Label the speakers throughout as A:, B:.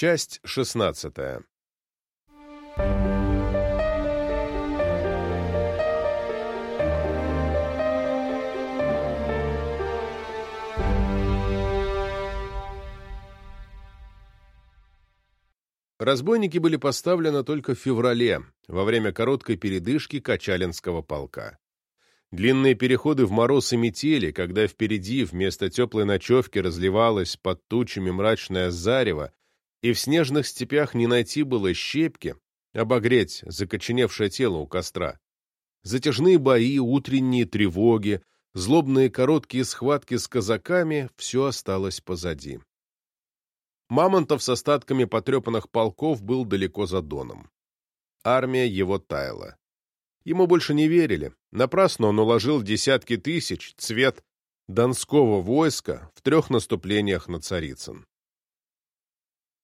A: Часть шестнадцатая. Разбойники были поставлены только в феврале, во время короткой передышки Качалинского полка. Длинные переходы в мороз и метели, когда впереди вместо теплой ночевки разливалась под тучами мрачное зарево, и в снежных степях не найти было щепки, обогреть закоченевшее тело у костра. Затяжные бои, утренние тревоги, злобные короткие схватки с казаками — все осталось позади. Мамонтов с остатками потрепанных полков был далеко за Доном. Армия его таяла. Ему больше не верили. Напрасно он уложил десятки тысяч цвет донского войска в трех наступлениях на Царицын.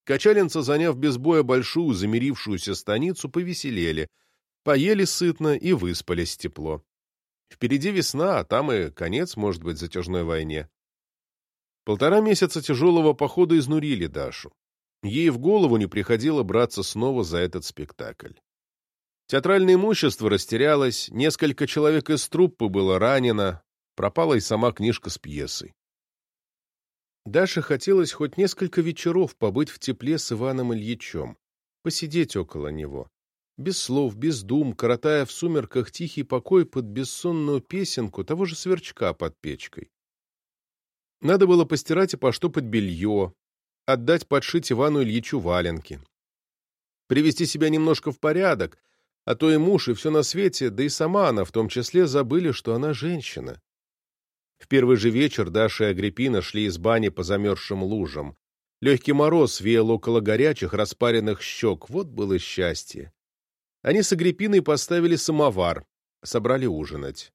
A: Качалинцы, заняв без боя большую замирившуюся станицу, повеселели, поели сытно и выспались тепло. Впереди весна, а там и конец, может быть, затяжной войне. Полтора месяца тяжелого похода изнурили Дашу. Ей в голову не приходило браться снова за этот спектакль. Театральное имущество растерялось, несколько человек из труппы было ранено, пропала и сама книжка с пьесой. Даше хотелось хоть несколько вечеров побыть в тепле с Иваном Ильичем, посидеть около него. Без слов, без дум, коротая в сумерках тихий покой под бессонную песенку того же сверчка под печкой. Надо было постирать и поштопать белье, отдать подшить Ивану Ильичу валенки. Привести себя немножко в порядок, а то и муж, и все на свете, да и сама она в том числе забыли, что она женщина. В первый же вечер Даша и Агриппина шли из бани по замерзшим лужам. Легкий мороз веял около горячих, распаренных щек. Вот было счастье. Они с Агриппиной поставили самовар, собрали ужинать.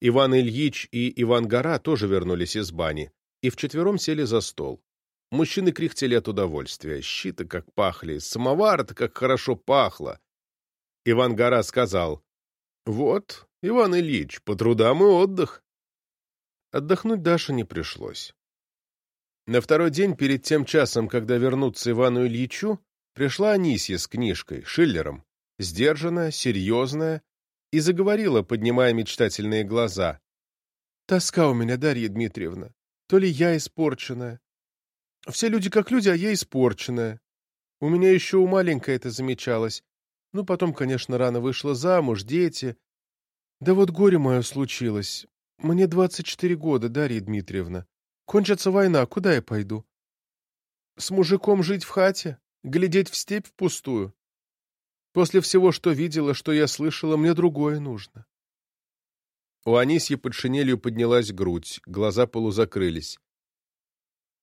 A: Иван Ильич и Иван Гора тоже вернулись из бани, и вчетвером сели за стол. Мужчины кряхтели от удовольствия. Щиты как пахли, самовар-то как хорошо пахло. Иван Гора сказал, «Вот, Иван Ильич, по трудам и отдых». Отдохнуть Даше не пришлось. На второй день, перед тем часом, когда вернуться Ивану Ильичу, пришла Анисья с книжкой, Шиллером, сдержанная, серьезная, и заговорила, поднимая мечтательные глаза. «Тоска у меня, Дарья Дмитриевна. То ли я испорченная. Все люди как люди, а я испорченная. У меня еще у маленькой это замечалось. Ну, потом, конечно, рано вышла замуж, дети. Да вот горе мое случилось. Мне двадцать четыре года, Дарья Дмитриевна. Кончится война, куда я пойду? С мужиком жить в хате? Глядеть в степь впустую? После всего, что видела, что я слышала, мне другое нужно. У Анисьи под шинелью поднялась грудь, глаза полузакрылись.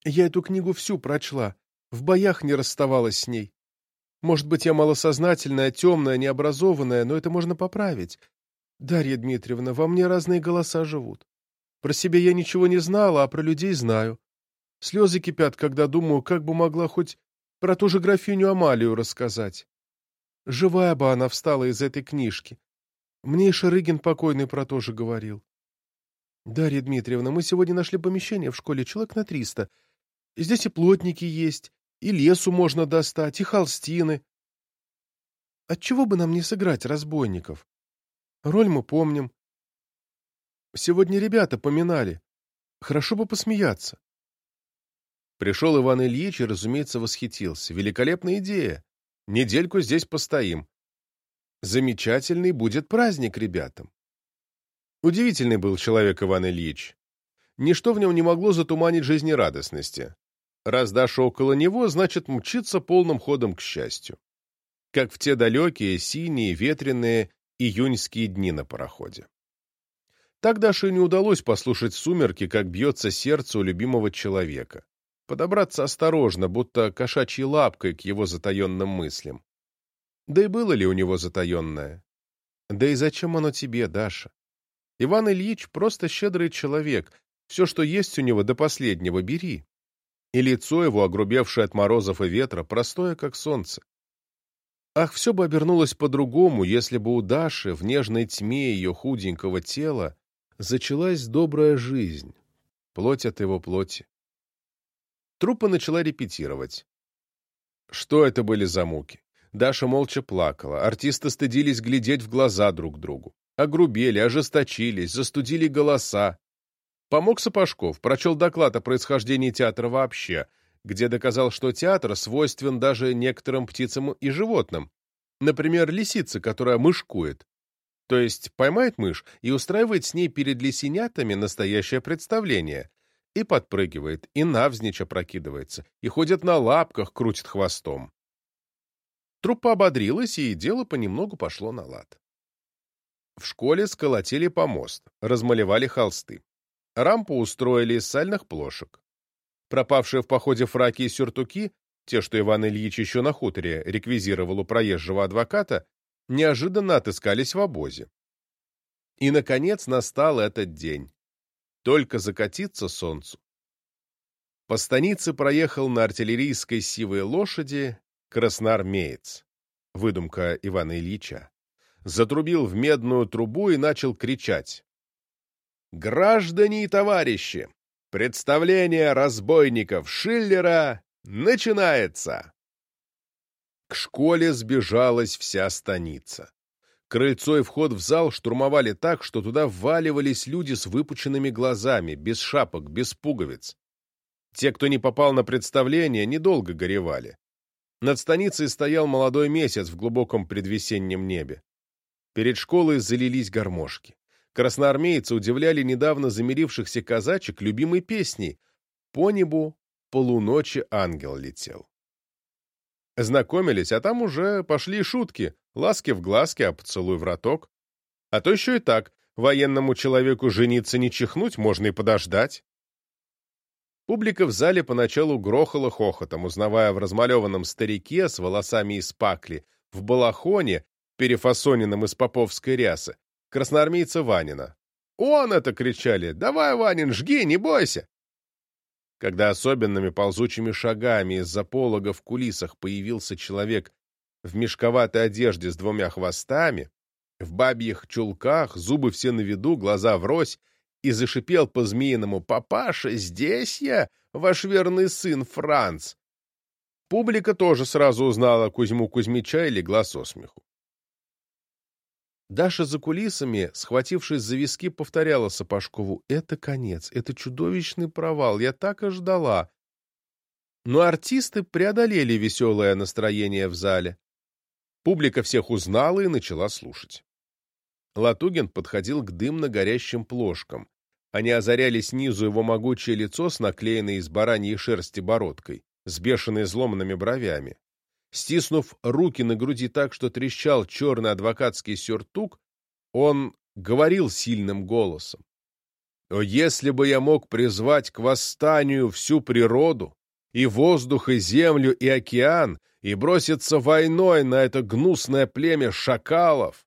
A: Я эту книгу всю прочла, в боях не расставалась с ней. Может быть, я малосознательная, темная, необразованная, но это можно поправить. Дарья Дмитриевна, во мне разные голоса живут. Про себя я ничего не знала, а про людей знаю. Слезы кипят, когда думаю, как бы могла хоть про ту же графиню Амалию рассказать. Живая бы она встала из этой книжки. Мне и Шарыгин покойный про то же говорил. Дарья Дмитриевна, мы сегодня нашли помещение в школе человек на триста. Здесь и плотники есть, и лесу можно достать, и холстины. Отчего бы нам не сыграть разбойников? Роль мы помним. Сегодня ребята поминали. Хорошо бы посмеяться. Пришел Иван Ильич и, разумеется, восхитился. Великолепная идея. Недельку здесь постоим. Замечательный будет праздник ребятам. Удивительный был человек Иван Ильич. Ничто в нем не могло затуманить жизнерадостности. Раз Даша около него, значит, мчится полным ходом к счастью. Как в те далекие, синие, ветреные июньские дни на пароходе. Так Даше не удалось послушать сумерки, как бьется сердце у любимого человека подобраться осторожно, будто кошачьей лапкой к его затаенным мыслям. Да и было ли у него затаенное? Да и зачем оно тебе, Даша? Иван Ильич просто щедрый человек, все, что есть у него до последнего, бери. И лицо его, огрубевшее от морозов и ветра, простое, как солнце. Ах, все бы обернулось по-другому, если бы у Даши в нежной тьме ее худенького тела зачалась добрая жизнь, плоть от его плоти. Труппа начала репетировать. Что это были за муки? Даша молча плакала, артисты стыдились глядеть в глаза друг другу. Огрубели, ожесточились, застудили голоса. Помог Сапожков, прочел доклад о происхождении театра вообще, где доказал, что театр свойствен даже некоторым птицам и животным. Например, лисица, которая мышкует. То есть поймает мышь и устраивает с ней перед лисенятами настоящее представление. И подпрыгивает, и навзничь опрокидывается, и ходит на лапках, крутит хвостом. Труппа ободрилась, и дело понемногу пошло на лад. В школе сколотили помост, размалевали холсты. Рампу устроили из сальных плошек. Пропавшие в походе фраки и сюртуки, те, что Иван Ильич еще на хуторе реквизировал у проезжего адвоката, неожиданно отыскались в обозе. И, наконец, настал этот день. Только закатиться солнцу. По станице проехал на артиллерийской сивой лошади красноармеец, выдумка Ивана Ильича, затрубил в медную трубу и начал кричать. «Граждане и товарищи! Представление разбойников Шиллера начинается!» К школе сбежалась вся станица. Крыльцо и вход в зал штурмовали так, что туда вваливались люди с выпученными глазами, без шапок, без пуговиц. Те, кто не попал на представление, недолго горевали. Над станицей стоял молодой месяц в глубоком предвесеннем небе. Перед школой залились гармошки. Красноармейцы удивляли недавно замирившихся казачек любимой песней «По небу полуночи ангел летел». Знакомились, а там уже пошли шутки, ласки в глазки, а поцелуй в роток. А то еще и так, военному человеку жениться не чихнуть, можно и подождать. Публика в зале поначалу грохала хохотом, узнавая в размалеванном старике с волосами из пакли, в балахоне, перефасоненном из поповской рясы, красноармейца Ванина. «Он это!» — кричали. «Давай, Ванин, жги, не бойся!» Когда особенными ползучими шагами из-за полога в кулисах появился человек в мешковатой одежде с двумя хвостами, в бабьих чулках, зубы все на виду, глаза врозь, и зашипел по-змеиному «Папаша, здесь я, ваш верный сын Франц!» Публика тоже сразу узнала Кузьму Кузьмича и легла со смеху. Даша за кулисами, схватившись за виски, повторяла Сапожкову «Это конец, это чудовищный провал, я так и ждала». Но артисты преодолели веселое настроение в зале. Публика всех узнала и начала слушать. Латугин подходил к дымно-горящим плошкам. Они озаряли снизу его могучее лицо с наклеенной из бараньей шерсти бородкой, с бешено изломанными бровями. Стиснув руки на груди так, что трещал черный адвокатский сюртук, он говорил сильным голосом. «О, если бы я мог призвать к восстанию всю природу, и воздух, и землю, и океан, и броситься войной на это гнусное племя шакалов,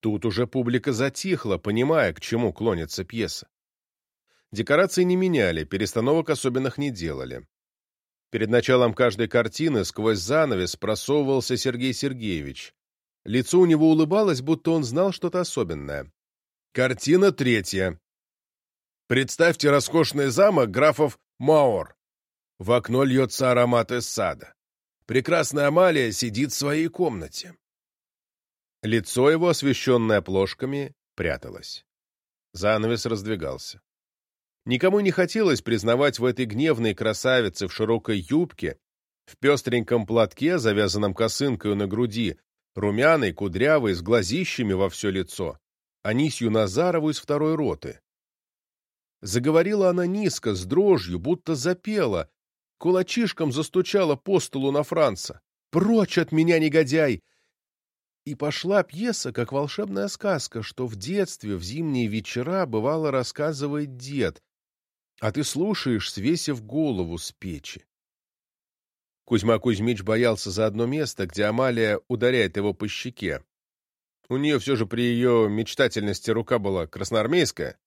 A: Тут уже публика затихла, понимая, к чему клонится пьеса. Декорации не меняли, перестановок особенных не делали. Перед началом каждой картины сквозь занавес просовывался Сергей Сергеевич. Лицо у него улыбалось, будто он знал что-то особенное. Картина третья. Представьте роскошный замок графов Маор. В окно льется аромат из сада. Прекрасная Амалия сидит в своей комнате. Лицо его, освещенное плошками, пряталось. Занавес раздвигался. Никому не хотелось признавать в этой гневной красавице в широкой юбке, в пестреньком платке, завязанном косынкой на груди, румяной, кудрявой, с глазищами во все лицо, Анисью Назарову из второй роты. Заговорила она низко, с дрожью, будто запела, кулачишком застучала по столу на Франца. «Прочь от меня, негодяй! И пошла пьеса, как волшебная сказка, что в детстве, в зимние вечера, бывало рассказывает дед, а ты слушаешь, свесив голову с печи. Кузьма Кузьмич боялся за одно место, где Амалия ударяет его по щеке. У нее все же при ее мечтательности рука была красноармейская.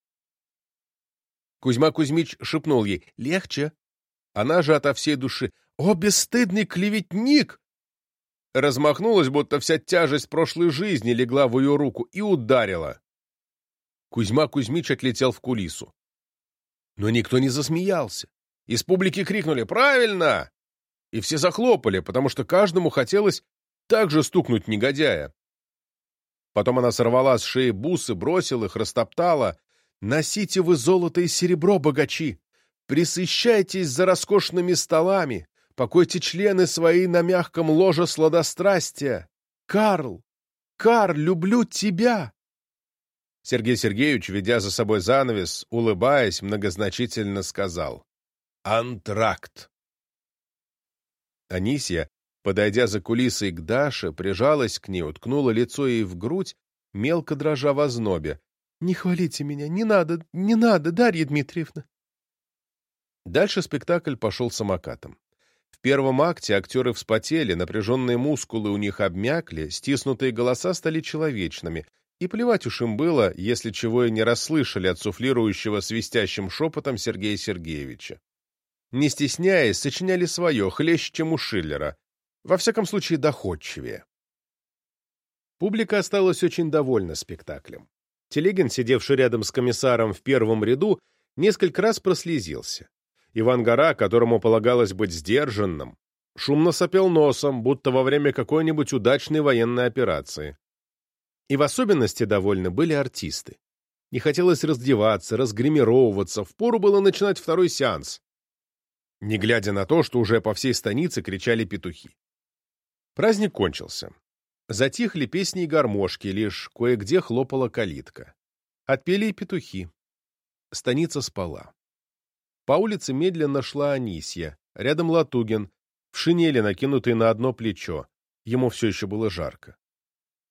A: Кузьма Кузьмич шепнул ей «Легче». Она же ото всей души «О, бесстыдный клеветник!» размахнулась, будто вся тяжесть прошлой жизни легла в ее руку и ударила. Кузьма Кузьмич отлетел в кулису. Но никто не засмеялся. Из публики крикнули «Правильно!» и все захлопали, потому что каждому хотелось так же стукнуть негодяя. Потом она сорвала с шеи бусы, бросила их, растоптала. «Носите вы золото и серебро, богачи! Присыщайтесь за роскошными столами! Покойте члены свои на мягком ложе сладострастия! Карл! Карл, люблю тебя!» Сергей Сергеевич, ведя за собой занавес, улыбаясь, многозначительно сказал «Антракт». Анисия, подойдя за кулисой к Даше, прижалась к ней, уткнула лицо ей в грудь, мелко дрожа в ознобе. «Не хвалите меня, не надо, не надо, Дарья Дмитриевна!» Дальше спектакль пошел самокатом. В первом акте актеры вспотели, напряженные мускулы у них обмякли, стиснутые голоса стали человечными, и плевать уж им было, если чего и не расслышали от суфлирующего свистящим шепотом Сергея Сергеевича не стесняясь, сочиняли свое, хлеще, чем у Шиллера, во всяком случае доходчивее. Публика осталась очень довольна спектаклем. Телегин, сидевший рядом с комиссаром в первом ряду, несколько раз прослезился. Иван Гора, которому полагалось быть сдержанным, шумно сопел носом, будто во время какой-нибудь удачной военной операции. И в особенности довольны были артисты. Не хотелось раздеваться, разгримировываться, впору было начинать второй сеанс не глядя на то, что уже по всей станице кричали петухи. Праздник кончился. Затихли песни и гармошки, лишь кое-где хлопала калитка. Отпели и петухи. Станица спала. По улице медленно шла Анисья, рядом Латугин, в шинели, накинутой на одно плечо. Ему все еще было жарко.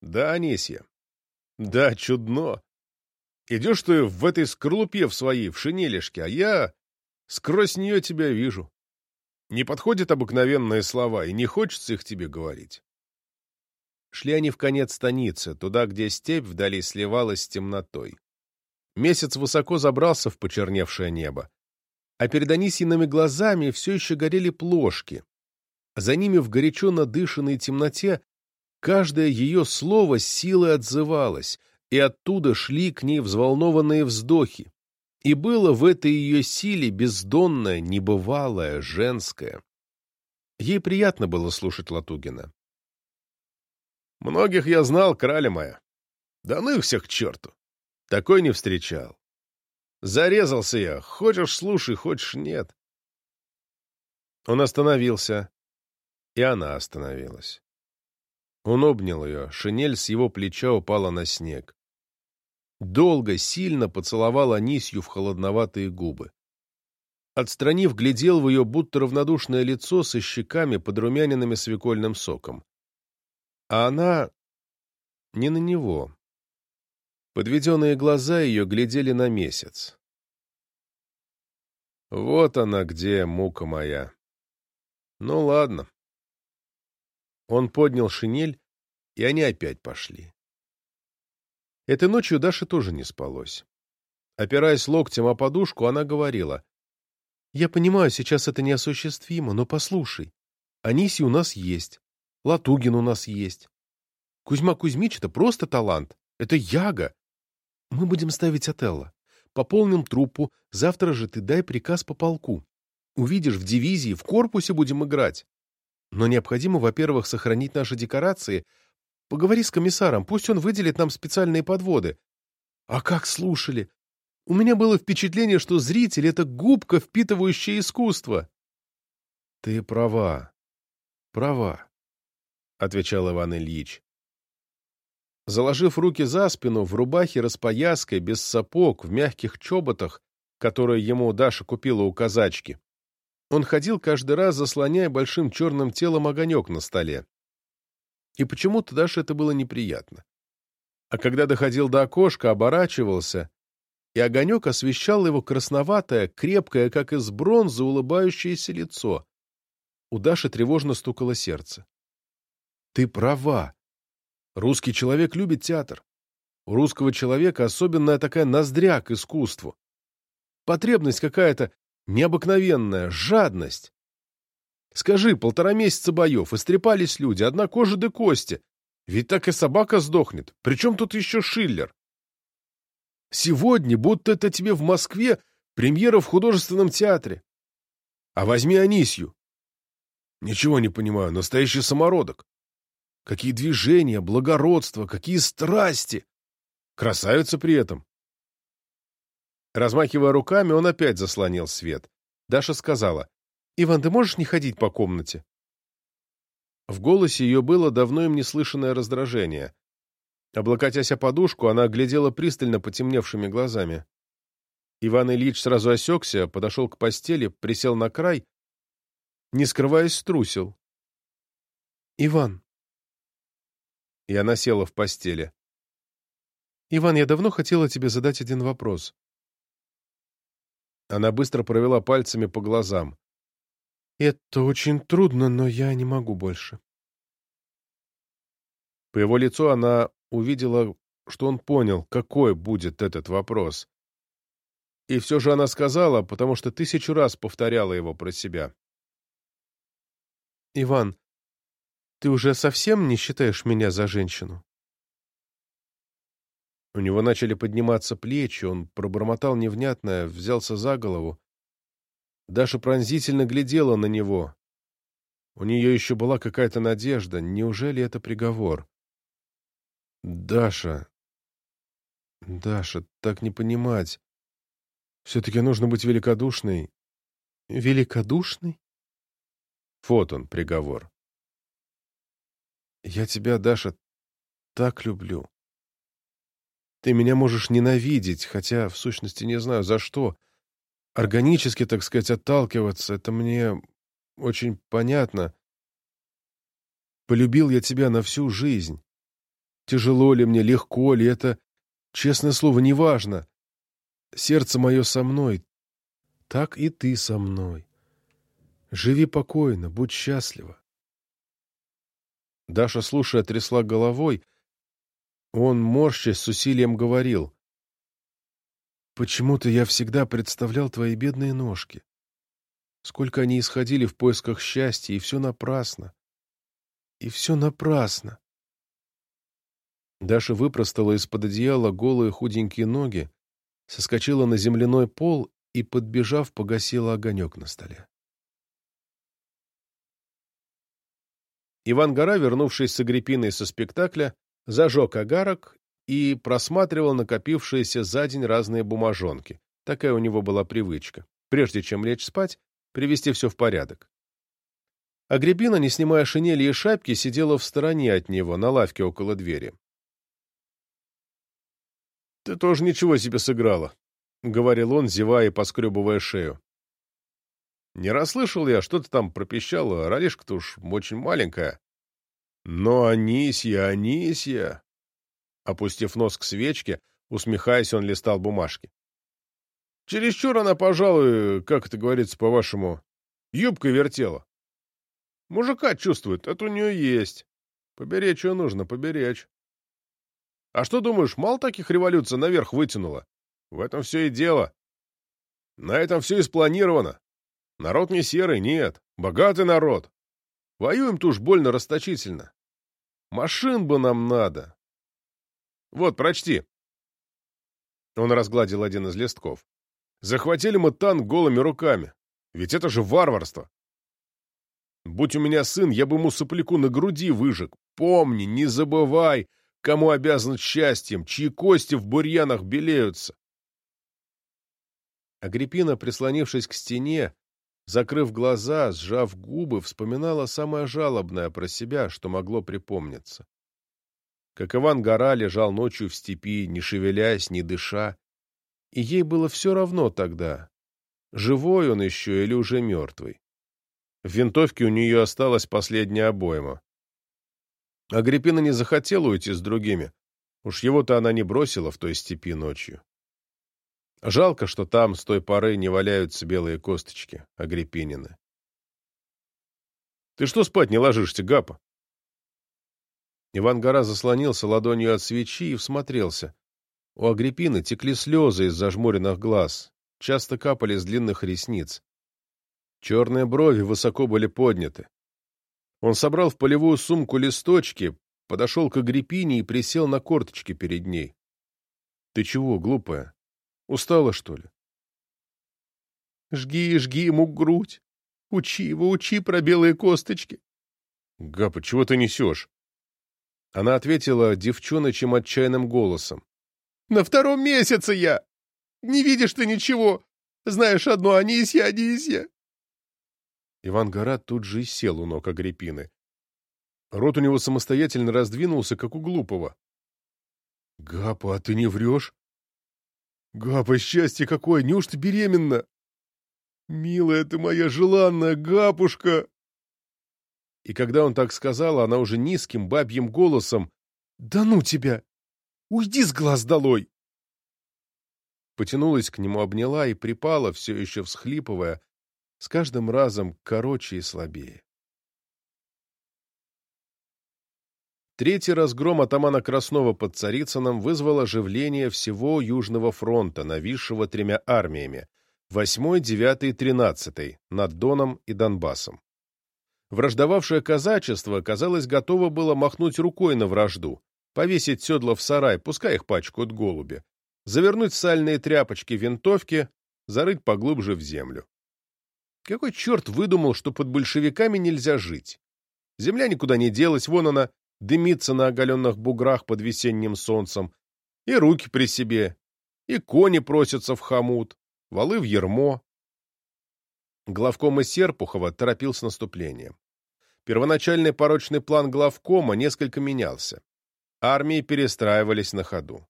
A: Да, Анисья. Да, чудно. Идешь ты в этой скорлупе в своей, в шинелишке, а я Сквозь нее тебя вижу. Не подходят обыкновенные слова, и не хочется их тебе говорить. Шли они в конец станицы, туда, где степь вдали сливалась с темнотой. Месяц высоко забрался в почерневшее небо, а перед Анисиными глазами все еще горели плошки. За ними в горячо надышанной темноте каждое ее слово силой отзывалось, и оттуда шли к ней взволнованные вздохи. И было в этой ее силе бездонное, небывалое, женское. Ей приятно было слушать Латугина. «Многих я знал, краля моя. Да ну их всех к черту. Такой не встречал. Зарезался я. Хочешь — слушай, хочешь — нет». Он остановился, и она остановилась. Он обнял ее, шинель с его плеча упала на снег долго, сильно поцеловал Анисью в холодноватые губы. Отстранив, глядел в ее будто равнодушное лицо со щеками, подрумяненными свекольным соком. А она не на него. Подведенные глаза ее глядели на месяц. Вот она где, мука моя. Ну ладно. Он поднял шинель, и они опять пошли. Этой ночью Даше тоже не спалось. Опираясь локтем о подушку, она говорила. «Я понимаю, сейчас это неосуществимо, но послушай. Аниси у нас есть. Латугин у нас есть. Кузьма Кузьмич — это просто талант. Это яга. Мы будем ставить Отелло. Пополним труппу. Завтра же ты дай приказ по полку. Увидишь, в дивизии, в корпусе будем играть. Но необходимо, во-первых, сохранить наши декорации, Поговори с комиссаром, пусть он выделит нам специальные подводы. А как слушали? У меня было впечатление, что зритель — это губка, впитывающая искусство. — Ты права, права, — отвечал Иван Ильич. Заложив руки за спину, в рубахе распояской, без сапог, в мягких чоботах, которые ему Даша купила у казачки, он ходил каждый раз, заслоняя большим черным телом огонек на столе. И почему-то Даше это было неприятно. А когда доходил до окошка, оборачивался, и огонек освещал его красноватое, крепкое, как из бронзы, улыбающееся лицо. У Даши тревожно стукало сердце. «Ты права. Русский человек любит театр. У русского человека особенная такая ноздря к искусству. Потребность какая-то необыкновенная, жадность. Скажи, полтора месяца боев, истрепались люди, одна кожа да кости. Ведь так и собака сдохнет. Причем тут еще Шиллер? Сегодня, будто это тебе в Москве, премьера в художественном театре. А возьми Анисью. Ничего не понимаю, настоящий самородок. Какие движения, благородство, какие страсти! Красавица при этом. Размахивая руками, он опять заслонил свет. Даша сказала, «Иван, ты можешь не ходить по комнате?» В голосе ее было давно им неслышанное раздражение. Облокотясь о подушку, она глядела пристально потемневшими глазами. Иван Ильич сразу осекся, подошел к постели, присел на край, не скрываясь, струсил. «Иван». И она села в постели. «Иван, я давно хотела тебе задать один вопрос». Она быстро провела пальцами по глазам. «Это очень трудно, но я не могу больше». По его лицу она увидела, что он понял, какой будет этот вопрос. И все же она сказала, потому что тысячу раз повторяла его про себя. «Иван, ты уже совсем не считаешь меня за женщину?» У него начали подниматься плечи, он пробормотал невнятное, взялся за голову. Даша пронзительно глядела на него. У нее еще была какая-то надежда. Неужели это приговор? Даша... Даша, так не понимать. Все-таки нужно быть великодушной. Великодушной? Вот он, приговор. Я тебя, Даша, так люблю. Ты меня можешь ненавидеть, хотя, в сущности, не знаю, за что. Органически, так сказать, отталкиваться — это мне очень понятно. Полюбил я тебя на всю жизнь. Тяжело ли мне, легко ли, это, честное слово, неважно. Сердце мое со мной, так и ты со мной. Живи покойно, будь счастлива. Даша, слушая, трясла головой. Он, морщась, с усилием говорил. «Почему-то я всегда представлял твои бедные ножки. Сколько они исходили в поисках счастья, и все напрасно. И все напрасно. Даша выпростала из-под одеяла голые худенькие ноги, соскочила на земляной пол и, подбежав, погасила огонек на столе. Иван Гора, вернувшись с Агриппиной со спектакля, зажег огарок и просматривал накопившиеся за день разные бумажонки. Такая у него была привычка. Прежде чем лечь спать, привести все в порядок. Агриппина, не снимая шинели и шапки, сидела в стороне от него, на лавке около двери. «Ты тоже ничего себе сыграла», — говорил он, зевая и поскребывая шею. «Не расслышал я, что ты там пропищала, ролишка-то уж очень маленькая». «Но Анисья, Анисья!» Опустив нос к свечке, усмехаясь, он листал бумажки. «Чересчур она, пожалуй, как это говорится по-вашему, юбкой вертела. Мужика чувствует, это у нее есть. Поберечь ее нужно, поберечь». А что думаешь, мало таких революций наверх вытянуло? В этом все и дело. На этом все и спланировано. Народ не серый, нет. Богатый народ. Воюем-то уж больно расточительно. Машин бы нам надо. Вот, прочти. Он разгладил один из листков. Захватили мы танк голыми руками. Ведь это же варварство. Будь у меня сын, я бы ему сопляку на груди выжег. Помни, не забывай, кому обязан счастьем, чьи кости в бурьянах белеются. Агриппина, прислонившись к стене, закрыв глаза, сжав губы, вспоминала самое жалобное про себя, что могло припомниться. Как Иван Гора лежал ночью в степи, не шевелясь, не дыша, и ей было все равно тогда, живой он еще или уже мертвый. В винтовке у нее осталась последняя обойма. Агриппина не захотела уйти с другими. Уж его-то она не бросила в той степи ночью. Жалко, что там с той поры не валяются белые косточки, Агриппинины. «Ты что спать не ложишься, Гапа?» Иван Гора заслонился ладонью от свечи и всмотрелся. У Агриппины текли слезы из зажмуренных глаз, часто капали с длинных ресниц. Черные брови высоко были подняты. Он собрал в полевую сумку листочки, подошел к Агриппине и присел на корточки перед ней. — Ты чего, глупая? Устала, что ли? — Жги, жги ему грудь.
B: Учи его, учи про белые косточки.
A: Гапа, чего ты несешь? Она ответила девчоночим отчаянным голосом.
B: На втором месяце я! Не видишь ты ничего! Знаешь одно, Анисья, Анисья!»
A: Иван Горат тут же и сел у ног Агриппины. Рот у него самостоятельно раздвинулся, как у глупого. «Гапа, а ты не врешь?» «Гапа, счастье какое! Неужто беременна?» «Милая ты моя желанная Гапушка!» И когда он так сказал, она уже низким бабьим голосом «Да ну тебя! Уйди с глаз долой!» Потянулась к нему, обняла и припала, все еще всхлипывая, с каждым разом короче и слабее. Третий разгром атамана Краснова под Царицыном вызвал оживление всего Южного фронта, нависшего тремя армиями — 8, 9 и 13 над Доном и Донбассом. Враждовавшее казачество, казалось, готово было махнуть рукой на вражду, повесить седла в сарай, пускай их пачкают голуби, завернуть сальные тряпочки винтовки, зарыть поглубже в землю. Какой черт выдумал, что под большевиками нельзя жить? Земля никуда не делась, вон она дымится на оголенных буграх под весенним солнцем, и руки при себе, и кони просятся в хомут, валы в ермо. Главкома Серпухова торопил с наступлением. Первоначальный порочный план главкома несколько менялся. Армии перестраивались на ходу.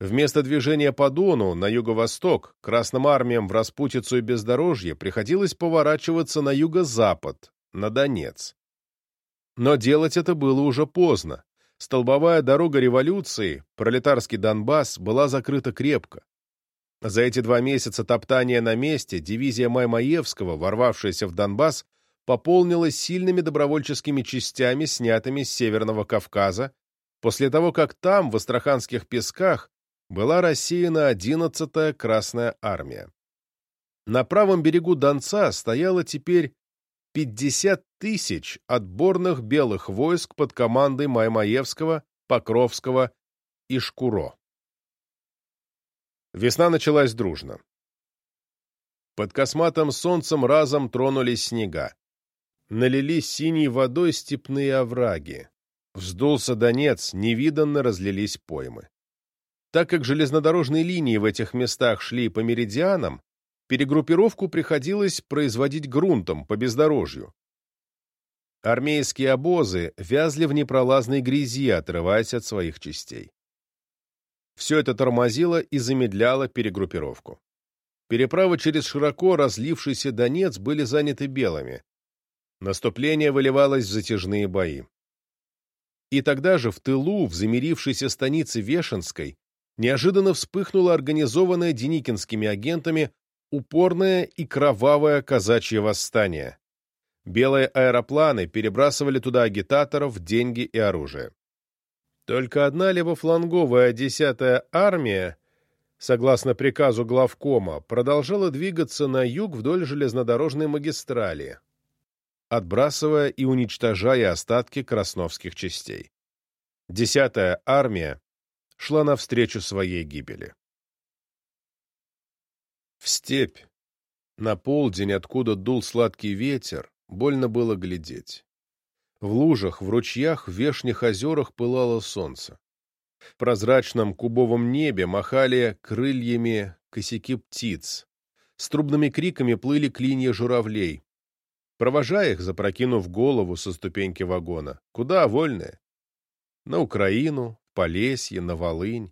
A: Вместо движения по Дону на юго-восток красным армиям в распутицу и бездорожье приходилось поворачиваться на юго-запад, на Донец. Но делать это было уже поздно. Столбовая дорога революции, пролетарский Донбасс, была закрыта крепко. За эти два месяца топтания на месте дивизия Маймаевского, ворвавшаяся в Донбасс, пополнилась сильными добровольческими частями, снятыми с Северного Кавказа, после того, как там, в Астраханских песках, была рассеяна 11-я Красная Армия. На правом берегу Донца стояло теперь 50 тысяч отборных белых войск под командой Маймаевского, Покровского и Шкуро. Весна началась дружно. Под косматым солнцем разом тронулись снега. Налились синей водой степные овраги. Вздулся Донец, невиданно разлились поймы. Так как железнодорожные линии в этих местах шли по меридианам, перегруппировку приходилось производить грунтом по бездорожью. Армейские обозы вязли в непролазной грязи, отрываясь от своих частей. Все это тормозило и замедляло перегруппировку. Переправы через широко разлившийся Донец были заняты белыми. Наступление выливалось в затяжные бои. И тогда же в тылу, в замирившейся станице Вешенской, неожиданно вспыхнуло организованное деникинскими агентами упорное и кровавое казачье восстание. Белые аэропланы перебрасывали туда агитаторов, деньги и оружие. Только одна левофланговая десятая армия, согласно приказу главкома, продолжала двигаться на юг вдоль железнодорожной магистрали, отбрасывая и уничтожая остатки красновских частей. Десятая армия шла навстречу своей гибели. В степь, на полдень, откуда дул сладкий ветер, больно было глядеть. В лужах, в ручьях, в вешних озерах пылало солнце. В прозрачном кубовом небе махали крыльями косяки птиц. С трубными криками плыли клинья журавлей. Провожая их, запрокинув голову со ступеньки вагона. Куда вольные? На Украину, в Полесье, на Волынь.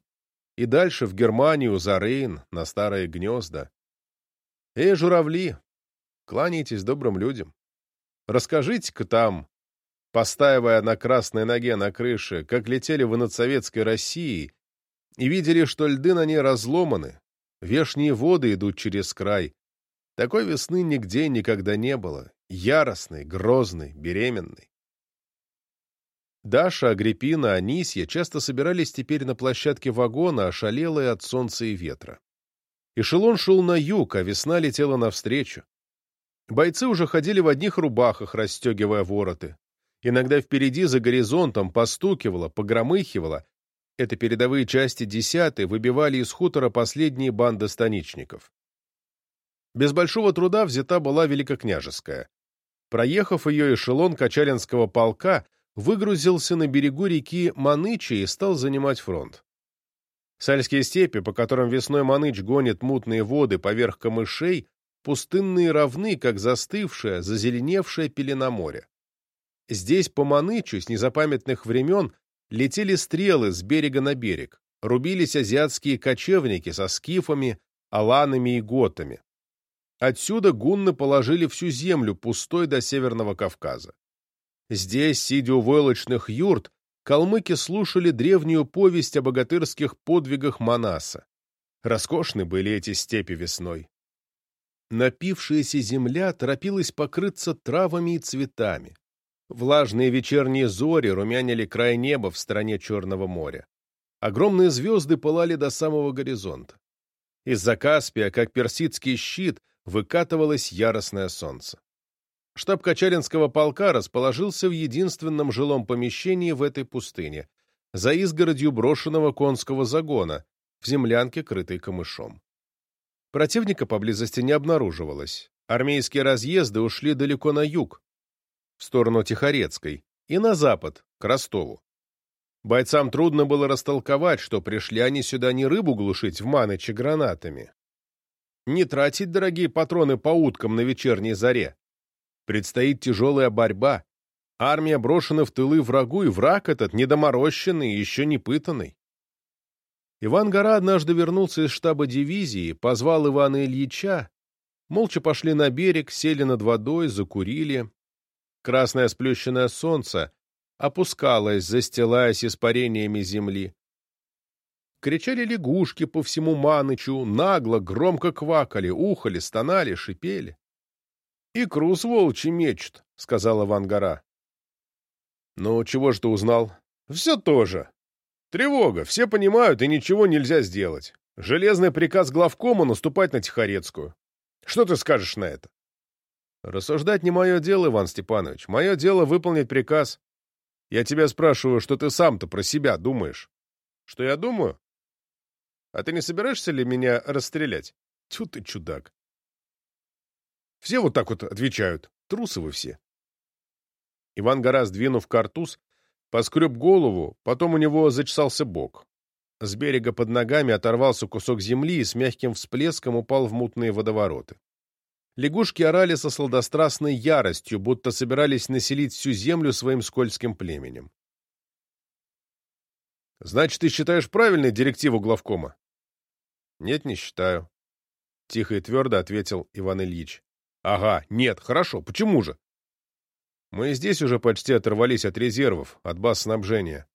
A: И дальше в Германию, за Рейн, на старые гнезда. Эй, журавли, кланяйтесь добрым людям. Расскажите-ка там, постаивая на красной ноге на крыше, как летели вы над советской Россией и видели, что льды на ней разломаны, вешние воды идут через край. Такой весны нигде никогда не было, яростной, грозной, беременной. Даша, Агриппина, Анисья часто собирались теперь на площадке вагона, ошалелые от солнца и ветра. Эшелон шел на юг, а весна летела навстречу. Бойцы уже ходили в одних рубахах, расстегивая вороты. Иногда впереди, за горизонтом, постукивало, погромыхивало. Это передовые части десятой выбивали из хутора последние банды станичников. Без большого труда взята была Великокняжеская. Проехав ее, эшелон Качалинского полка выгрузился на берегу реки Манычи и стал занимать фронт. Сальские степи, по которым весной Маныч гонит мутные воды поверх камышей, пустынные равны, как застывшая, зазеленевшая пелена моря. Здесь по Манычу с незапамятных времен летели стрелы с берега на берег, рубились азиатские кочевники со скифами, аланами и готами. Отсюда гунны положили всю землю пустой до Северного Кавказа. Здесь, сидя у войлочных юрт, калмыки слушали древнюю повесть о богатырских подвигах Манаса. Роскошны были эти степи весной. Напившаяся земля торопилась покрыться травами и цветами. Влажные вечерние зори румянили край неба в стороне Черного моря. Огромные звезды пылали до самого горизонта. Из-за Каспия, как персидский щит, выкатывалось яростное солнце. Штаб Качаринского полка расположился в единственном жилом помещении в этой пустыне, за изгородью брошенного конского загона, в землянке, крытой камышом. Противника поблизости не обнаруживалось. Армейские разъезды ушли далеко на юг, в сторону Тихорецкой, и на запад, к Ростову. Бойцам трудно было растолковать, что пришли они сюда не рыбу глушить в Маныче гранатами, не тратить дорогие патроны по уткам на вечерней заре. Предстоит тяжелая борьба. Армия брошена в тылы врагу, и враг этот недоморощенный и еще не пытанный. Иван Гора однажды вернулся из штаба дивизии, позвал Ивана Ильича. Молча пошли на берег, сели над водой, закурили. Красное сплющенное солнце опускалось, застилаясь испарениями земли. Кричали лягушки по всему Манычу, нагло, громко квакали, ухали, стонали, шипели. — Икру сволочи мечут, — сказал Иван Гора. — Ну, чего ж ты узнал? — Все то же. Тревога, все понимают, и ничего нельзя сделать. Железный приказ главкома наступать на Тихорецкую. Что ты скажешь на это? Рассуждать не мое дело, Иван Степанович. Мое дело выполнить приказ. Я тебя спрашиваю, что ты сам-то про себя думаешь? Что я думаю? А ты не собираешься ли меня расстрелять? Тьфу ты, чудак. Все вот так вот отвечают. Трусы вы все. Иван Гора, сдвинув картуз, Поскреб голову, потом у него зачесался бок. С берега под ногами оторвался кусок земли и с мягким всплеском упал в мутные водовороты. Лягушки орали со сладострастной яростью, будто собирались населить всю землю своим скользким племенем. «Значит, ты считаешь правильной директиву главкома?» «Нет, не считаю», — тихо и твердо ответил Иван Ильич. «Ага, нет, хорошо, почему же?» Мы здесь уже почти оторвались от резервов, от баз снабжения.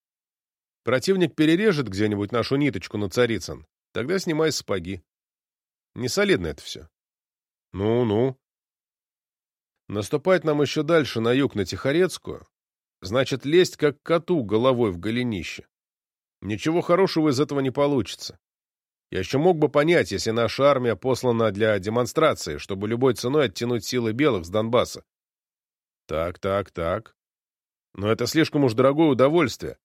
A: Противник перережет где-нибудь нашу ниточку на Царицын, тогда снимай сапоги. Не солидно это все. Ну-ну. Наступать нам еще дальше на юг, на Тихорецкую, значит лезть как коту головой в голенище. Ничего хорошего из этого не получится. Я еще мог бы понять, если наша армия послана для демонстрации, чтобы любой ценой оттянуть силы белых с Донбасса. Так, так, так. Но это слишком уж дорогое удовольствие.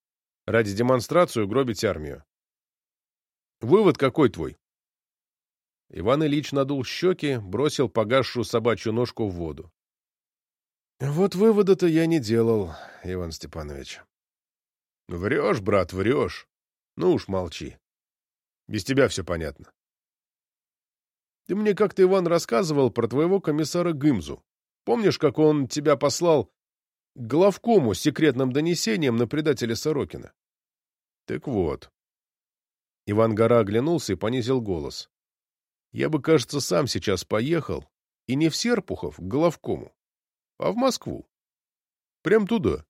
A: Ради демонстрации угробить армию. Вывод какой твой? Иван Ильич надул щеки, бросил погасшую собачью ножку в воду. Вот вывода-то я не делал, Иван Степанович. Врешь, брат, врешь. Ну уж молчи. Без тебя все понятно. Ты мне как-то, Иван, рассказывал про твоего комиссара Гымзу. Помнишь, как он тебя послал к главкому с секретным донесением на предателя Сорокина? Так вот. Иван Гора оглянулся и понизил голос. Я бы, кажется, сам сейчас поехал, и не в Серпухов, к главкому, а в Москву. Прям туда.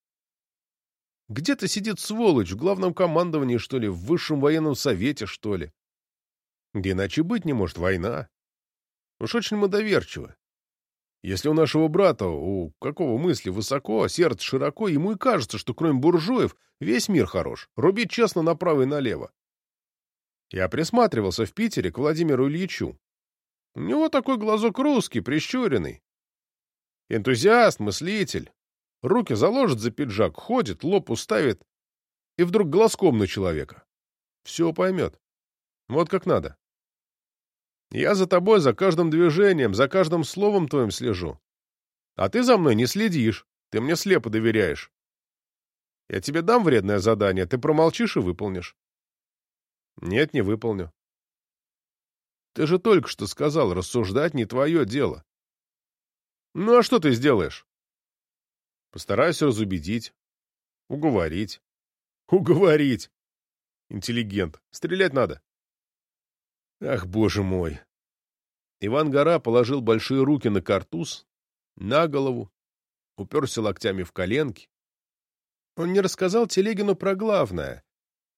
A: Где-то сидит сволочь в главном командовании, что ли, в высшем военном совете, что ли. Где иначе быть не может война. Уж очень мы доверчивы. Если у нашего брата, у какого мысли высоко, а сердце широко, ему и кажется, что кроме буржуев весь мир хорош, рубить честно направо и налево. Я присматривался в Питере к Владимиру Ильичу. У него такой глазок русский, прищуренный. Энтузиаст, мыслитель. Руки заложит за пиджак, ходит, лоб уставит и вдруг глазком на человека. Все поймет. Вот как надо. Я за тобой, за каждым движением, за каждым словом твоим слежу. А ты за мной не следишь, ты мне слепо доверяешь. Я тебе дам вредное задание, ты промолчишь и выполнишь. Нет, не выполню. Ты же только что сказал, рассуждать не твое дело. Ну а что ты сделаешь? Постараюсь разубедить, уговорить. Уговорить! Интеллигент. Стрелять надо. Ах, боже мой! Иван Гора положил большие руки на картуз, на голову, уперся локтями в коленки. Он не рассказал Телегину про главное,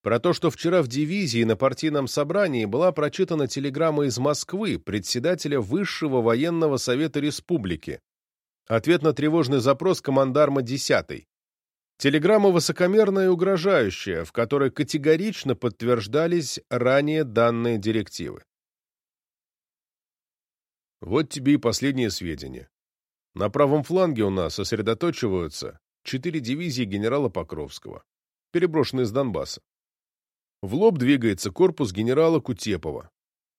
A: про то, что вчера в дивизии на партийном собрании была прочитана телеграмма из Москвы председателя Высшего военного совета республики. Ответ на тревожный запрос командарма 10 Телеграмма высокомерная и угрожающая, в которой категорично подтверждались ранее данные директивы. Вот тебе и последние сведения. На правом фланге у нас сосредоточиваются четыре дивизии генерала Покровского, переброшенные с Донбасса. В лоб двигается корпус генерала Кутепова.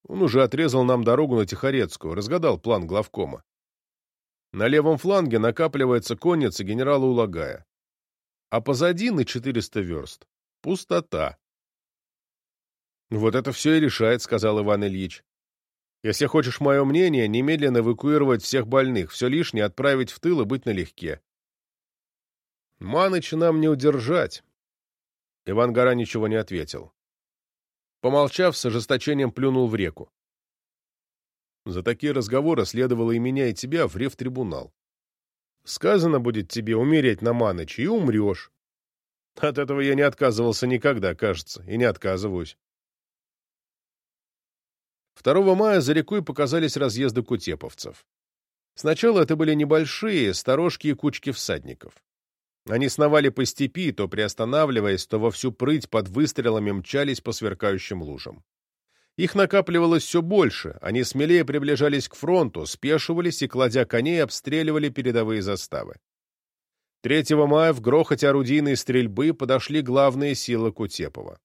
A: Он уже отрезал нам дорогу на Тихорецкую, разгадал план главкома. На левом фланге накапливается конница генерала Улагая а позади на 400 верст — пустота. «Вот это все и решает», — сказал Иван Ильич. «Если хочешь мое мнение, немедленно эвакуировать всех больных, все лишнее отправить в тыл и быть налегке». «Маныча нам не удержать». Иван Гора ничего не ответил. Помолчав, с ожесточением плюнул в реку. За такие разговоры следовало и меня, и тебя в рев-трибунал. Сказано будет тебе умереть на Маныче, и умрешь. От этого я не отказывался никогда, кажется, и не отказываюсь. 2 мая за рекой показались разъезды кутеповцев. Сначала это были небольшие, сторожки и кучки всадников. Они сновали по степи, то приостанавливаясь, то во всю прыть под выстрелами мчались по сверкающим лужам. Их накапливалось все больше, они смелее приближались к фронту, спешивались и, кладя коней, обстреливали передовые заставы. 3 мая в грохоте орудийной стрельбы подошли главные силы Кутепова.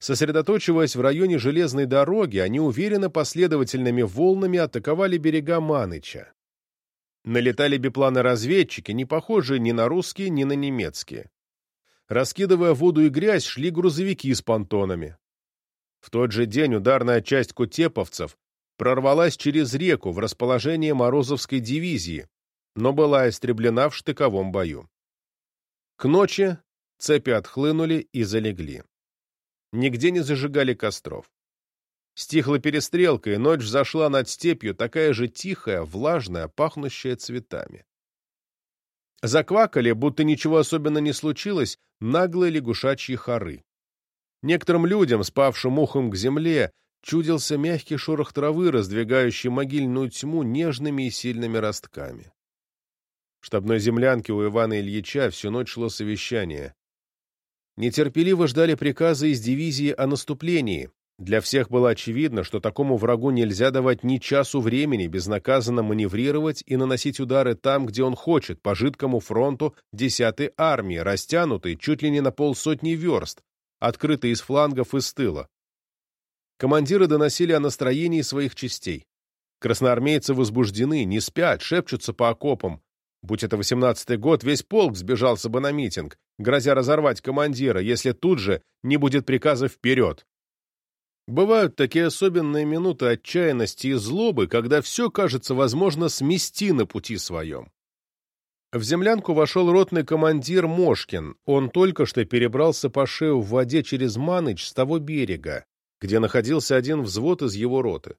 A: Сосредоточиваясь в районе железной дороги, они уверенно последовательными волнами атаковали берега Маныча. Налетали бипланы-разведчики, не похожие ни на русские, ни на немецкие. Раскидывая воду и грязь, шли грузовики с понтонами. В тот же день ударная часть кутеповцев прорвалась через реку в расположение Морозовской дивизии, но была истреблена в штыковом бою. К ночи цепи отхлынули и залегли. Нигде не зажигали костров. Стихла перестрелка, и ночь взошла над степью, такая же тихая, влажная, пахнущая цветами. Заквакали, будто ничего особенно не случилось, наглые лягушачьи хоры. Некоторым людям, спавшим ухом к земле, чудился мягкий шорох травы, раздвигающий могильную тьму нежными и сильными ростками. В штабной землянке у Ивана Ильича всю ночь шло совещание. Нетерпеливо ждали приказа из дивизии о наступлении. Для всех было очевидно, что такому врагу нельзя давать ни часу времени безнаказанно маневрировать и наносить удары там, где он хочет, по жидкому фронту 10-й армии, растянутой чуть ли не на полсотни верст, открытый из флангов и с тыла. Командиры доносили о настроении своих частей. Красноармейцы возбуждены, не спят, шепчутся по окопам. Будь это восемнадцатый год, весь полк сбежался бы на митинг, грозя разорвать командира, если тут же не будет приказа вперед. Бывают такие особенные минуты отчаянности и злобы, когда все кажется возможно смести на пути своем. В землянку вошел ротный командир Мошкин. Он только что перебрался по шею в воде через Маныч с того берега, где находился один взвод из его роты.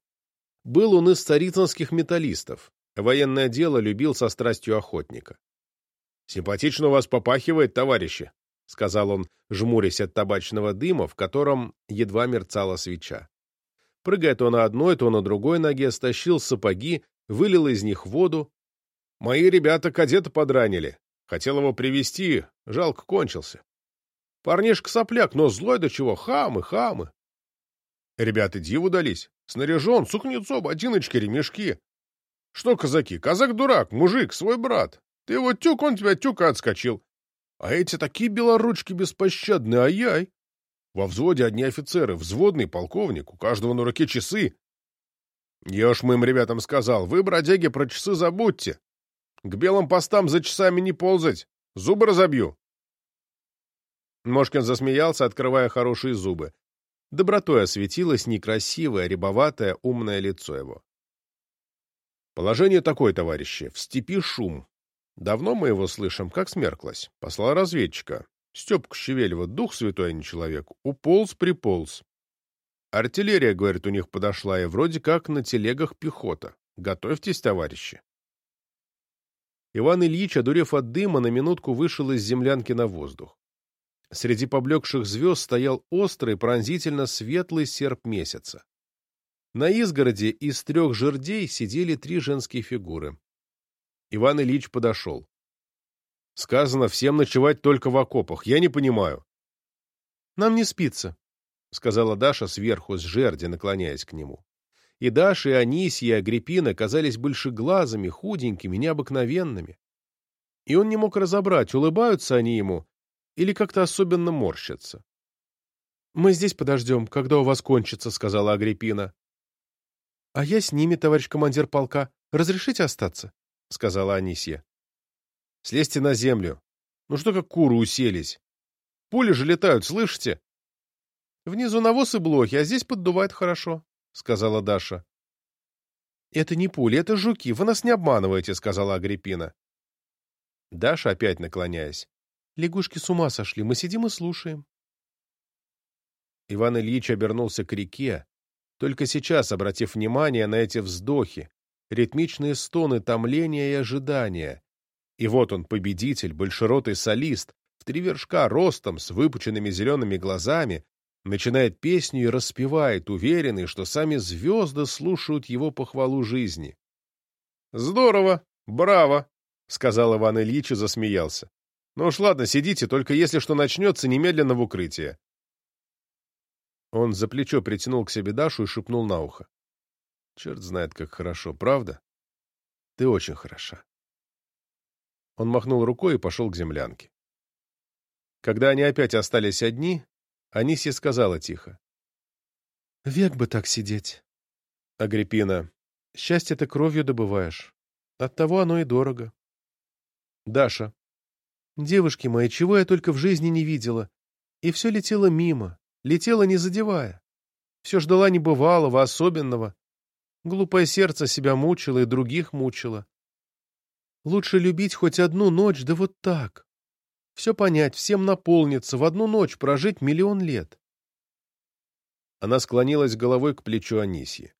A: Был он из царицынских металлистов. Военное дело любил со страстью охотника. «Симпатично вас попахивает, товарищи», — сказал он, жмурясь от табачного дыма, в котором едва мерцала свеча. Прыгая то на одной, то на другой ноге, стащил сапоги, вылил из них воду, Мои ребята кадета подранили. Хотел его привести, жалко кончился. Парнишка сопляк, но злой до чего, хамы, хамы. Ребята диву дались. Снаряжен, сукнецо, ботиночки, ремешки. Что, казаки, казак-дурак, мужик, свой брат. Ты его тюк, он тебя тюка отскочил. А эти такие белоручки беспощадные, ай-яй. Во взводе одни офицеры, взводный, полковник, у каждого на руке часы. Я уж моим ребятам сказал, вы, бродяги, про часы забудьте. К белым постам за часами не ползать, зубы разобью. Мошкин засмеялся, открывая хорошие зубы. Добротой осветилось некрасивое, рябоватое, умное лицо его. Положение такое, товарищи. В степи шум. Давно мы его слышим, как смерклась. Послал разведчика. Степку Щевелева, дух святой, а не человек. Уполз-приполз. Артиллерия, говорит, у них подошла, и вроде как на телегах пехота. Готовьтесь, товарищи. Иван Ильич, одурев от дыма, на минутку вышел из землянки на воздух. Среди поблекших звезд стоял острый, пронзительно светлый серп месяца. На изгороди из трех жердей сидели три женские фигуры. Иван Ильич подошел. «Сказано всем ночевать только в окопах. Я не понимаю». «Нам не спится», — сказала Даша сверху, с жерди, наклоняясь к нему. И Даша, и Анисья, и Агриппина казались большеглазыми, худенькими, необыкновенными. И он не мог разобрать, улыбаются они ему или как-то особенно морщатся. «Мы здесь подождем, когда у вас кончится», — сказала Агриппина. «А я с ними, товарищ командир полка. Разрешите остаться?» — сказала Анисия. «Слезьте на землю. Ну что как куры уселись? Пули же летают, слышите?» «Внизу навоз и блохи, а здесь поддувает хорошо», — сказала Даша. «Это не пули, это жуки. Вы нас не обманываете», — сказала Агриппина. Даша, опять наклоняясь. Лягушки с ума сошли. Мы сидим и слушаем. Иван Ильич обернулся к реке, только сейчас обратив внимание на эти вздохи, ритмичные стоны томления и ожидания. И вот он, победитель, большеротый солист, в три вершка ростом, с выпученными зелеными глазами, начинает песню и распевает, уверенный, что сами звезды слушают его похвалу жизни. «Здорово! Браво!» — сказал Иван Ильич и засмеялся. Ну уж ладно, сидите, только если что начнется, немедленно в укрытие. Он за плечо притянул к себе Дашу и шепнул на ухо. Черт знает, как хорошо, правда? Ты очень хороша. Он махнул рукой и пошел к землянке. Когда они опять остались одни, Анисья сказала тихо. — Век бы так сидеть. — Агриппина, счастье ты кровью добываешь. Оттого оно и дорого. — Даша, Девушки мои, чего я только в жизни не видела. И все летело мимо, летело не задевая. Все ждала небывалого, особенного. Глупое сердце себя мучило и других мучило. Лучше любить хоть одну ночь, да вот так. Все понять, всем наполниться, в одну ночь прожить миллион лет. Она склонилась головой к плечу Анисьи.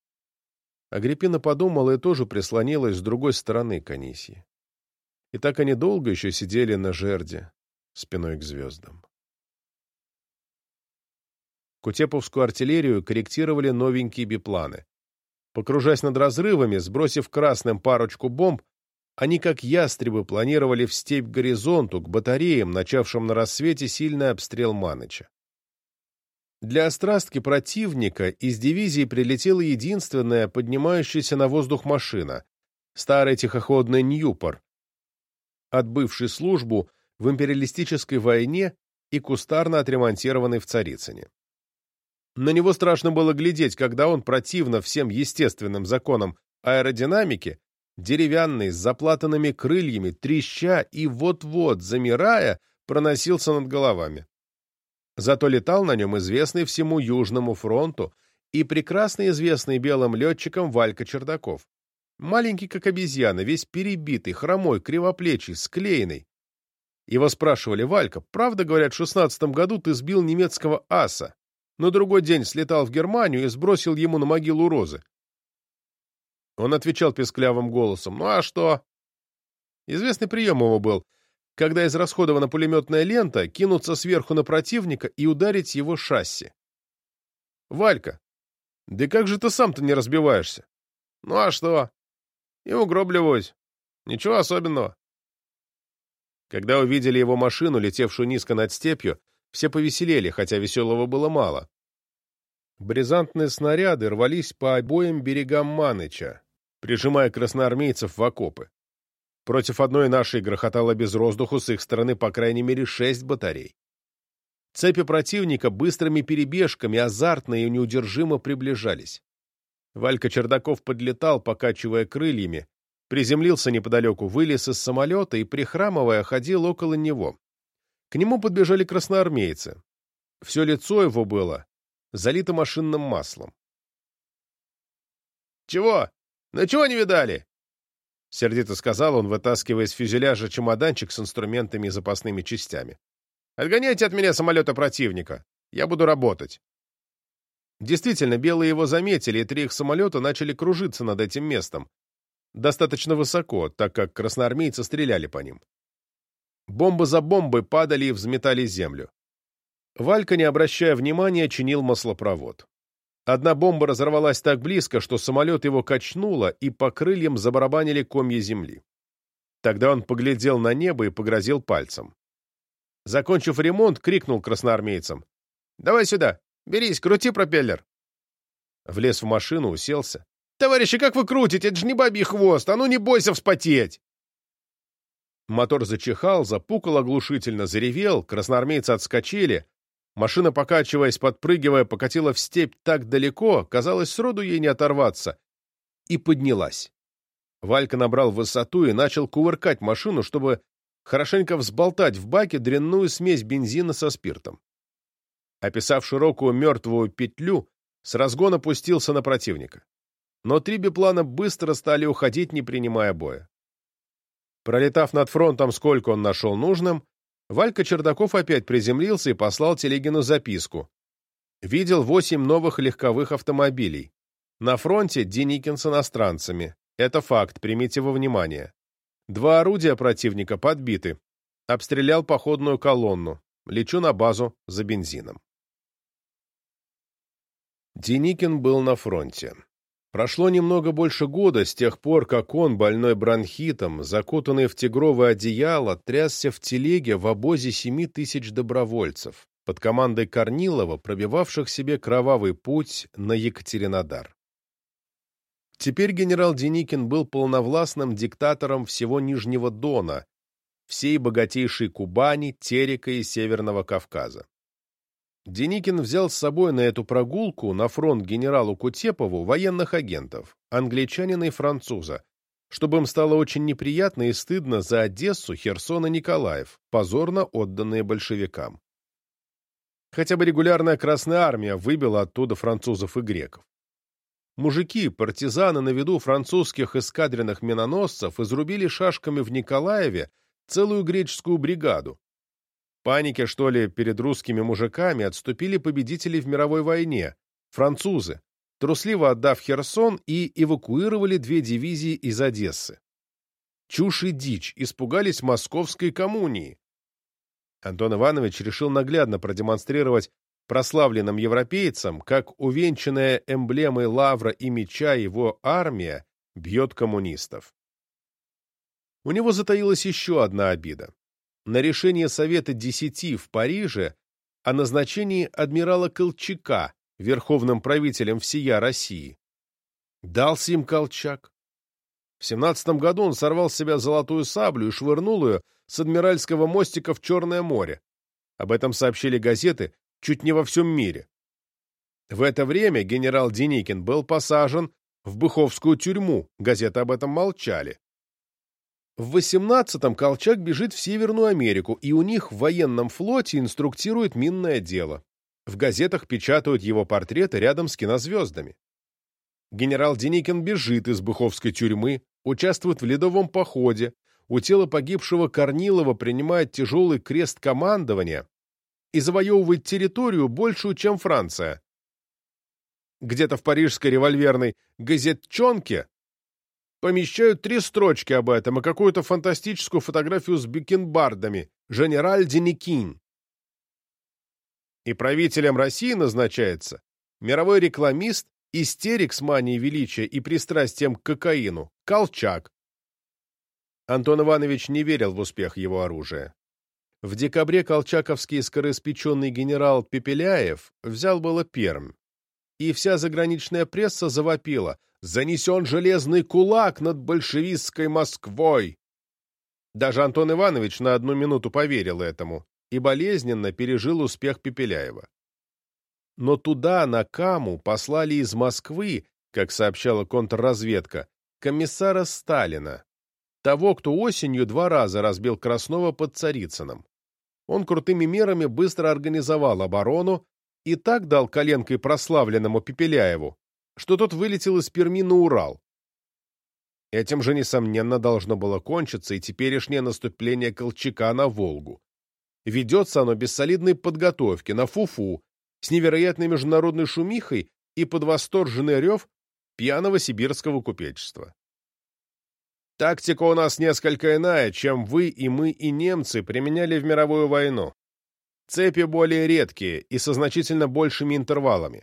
A: Агриппина подумала и тоже прислонилась с другой стороны к Анисье. И так они долго еще сидели на жерде, спиной к звездам. Кутеповскую артиллерию корректировали новенькие бипланы. Покружась над разрывами, сбросив красным парочку бомб, они, как ястребы, планировали в степь горизонту, к батареям, начавшим на рассвете сильный обстрел Маныча. Для острастки противника из дивизии прилетела единственная поднимающаяся на воздух машина — старый тихоходный «Ньюпор», отбывший службу в империалистической войне и кустарно отремонтированный в Царицыне. На него страшно было глядеть, когда он, противно всем естественным законам аэродинамики, деревянный, с заплатанными крыльями, треща и вот-вот, замирая, проносился над головами. Зато летал на нем известный всему Южному фронту и прекрасно известный белым летчикам Валька Чердаков. Маленький, как обезьяна, весь перебитый, хромой, кривоплечий, склеенный. Его спрашивали, Валька, правда, говорят, в шестнадцатом году ты сбил немецкого аса, но другой день слетал в Германию и сбросил ему на могилу розы? Он отвечал песклявым голосом, ну а что? Известный прием его был, когда израсходована пулеметная лента, кинуться сверху на противника и ударить его шасси. Валька, да как же ты сам-то не разбиваешься? Ну а что? И угробливаюсь. Ничего особенного. Когда увидели его машину, летевшую низко над степью, все повеселели, хотя веселого было мало. Брезантные снаряды рвались по обоим берегам Маныча, прижимая красноармейцев в окопы. Против одной нашей грохотало без воздуху с их стороны по крайней мере шесть батарей. Цепи противника быстрыми перебежками азартно и неудержимо приближались. Валька Чердаков подлетал, покачивая крыльями, приземлился неподалеку, вылез из самолета и, прихрамывая, ходил около него. К нему подбежали красноармейцы. Все лицо его было залито машинным маслом. «Чего? Ну чего не видали?» — сердито сказал он, вытаскивая из фюзеляжа чемоданчик с инструментами и запасными частями. «Отгоняйте от меня самолета противника. Я буду работать». Действительно, белые его заметили, и три их самолета начали кружиться над этим местом. Достаточно высоко, так как красноармейцы стреляли по ним. Бомбы за бомбой падали и взметали землю. Валька, не обращая внимания, чинил маслопровод. Одна бомба разорвалась так близко, что самолет его качнуло, и по крыльям забарабанили комья земли. Тогда он поглядел на небо и погрозил пальцем. Закончив ремонт, крикнул красноармейцам. «Давай сюда! Берись, крути пропеллер!» Влез в машину, уселся. «Товарищи, как вы крутите? Это же не бабий хвост! А ну не бойся вспотеть!» Мотор зачихал, запукал оглушительно, заревел, красноармейцы отскочили. Машина, покачиваясь, подпрыгивая, покатила в степь так далеко, казалось, сроду ей не оторваться, и поднялась. Валька набрал высоту и начал кувыркать машину, чтобы хорошенько взболтать в баке дрянную смесь бензина со спиртом. Описав широкую мертвую петлю, с разгона пустился на противника. Но три биплана быстро стали уходить, не принимая боя. Пролетав над фронтом, сколько он нашел нужным, Валька Чердаков опять приземлился и послал Телегину записку. Видел восемь новых легковых автомобилей. На фронте Деникин с иностранцами. Это факт, примите во внимание. Два орудия противника подбиты. Обстрелял походную колонну. Лечу на базу за бензином. Деникин был на фронте. Прошло немного больше года с тех пор, как он, больной бронхитом, закутанный в тигровое одеяло, трясся в телеге в обозе семи тысяч добровольцев под командой Корнилова, пробивавших себе кровавый путь на Екатеринодар. Теперь генерал Деникин был полновластным диктатором всего Нижнего Дона, всей богатейшей Кубани, Терека и Северного Кавказа. Деникин взял с собой на эту прогулку на фронт генералу Кутепову военных агентов, англичанина и француза, чтобы им стало очень неприятно и стыдно за Одессу, Херсон и Николаев, позорно отданные большевикам. Хотя бы регулярная Красная Армия выбила оттуда французов и греков. Мужики, партизаны на виду французских эскадренных миноносцев изрубили шашками в Николаеве целую греческую бригаду, панике, что ли, перед русскими мужиками отступили победители в мировой войне, французы, трусливо отдав Херсон и эвакуировали две дивизии из Одессы. Чушь и дичь, испугались московской коммунии. Антон Иванович решил наглядно продемонстрировать прославленным европейцам, как увенчанная эмблемой лавра и меча его армия бьет коммунистов. У него затаилась еще одна обида на решение Совета Десяти в Париже о назначении адмирала Колчака верховным правителем всея России. Дался им Колчак. В семнадцатом году он сорвал с себя золотую саблю и швырнул ее с адмиральского мостика в Черное море. Об этом сообщили газеты чуть не во всем мире. В это время генерал Деникин был посажен в Быховскую тюрьму, газеты об этом молчали. В 18-м Колчак бежит в Северную Америку, и у них в военном флоте инструктирует минное дело. В газетах печатают его портреты рядом с кинозвездами. Генерал Деникин бежит из Быховской тюрьмы, участвует в ледовом походе, у тела погибшего Корнилова принимает тяжелый крест командования и завоевывает территорию большую, чем Франция. Где-то в парижской револьверной газетчонке помещают три строчки об этом и какую-то фантастическую фотографию с бикенбардами «Женераль Деникин». И правителем России назначается мировой рекламист, истерик с манией величия и пристрастием к кокаину, Колчак. Антон Иванович не верил в успех его оружия. В декабре колчаковский скороспеченный генерал Пепеляев взял было Пермь, и вся заграничная пресса завопила – занесен железный кулак над большевистской Москвой. Даже Антон Иванович на одну минуту поверил этому и болезненно пережил успех Пепеляева. Но туда, на Каму, послали из Москвы как сообщала контрразведка, комиссара Сталина, того, кто осенью два раза разбил Краснова под Царицыным. Он крутыми мерами быстро организовал оборону и так дал коленкой прославленному Пепеляеву, что тот вылетел из Перми на Урал. Этим же, несомненно, должно было кончиться и теперешнее наступление Колчака на Волгу. Ведется оно без солидной подготовки, на фуфу, с невероятной международной шумихой и под восторженный рев пьяного сибирского купечества. Тактика у нас несколько иная, чем вы и мы и немцы применяли в мировую войну. Цепи более редкие и со значительно большими интервалами.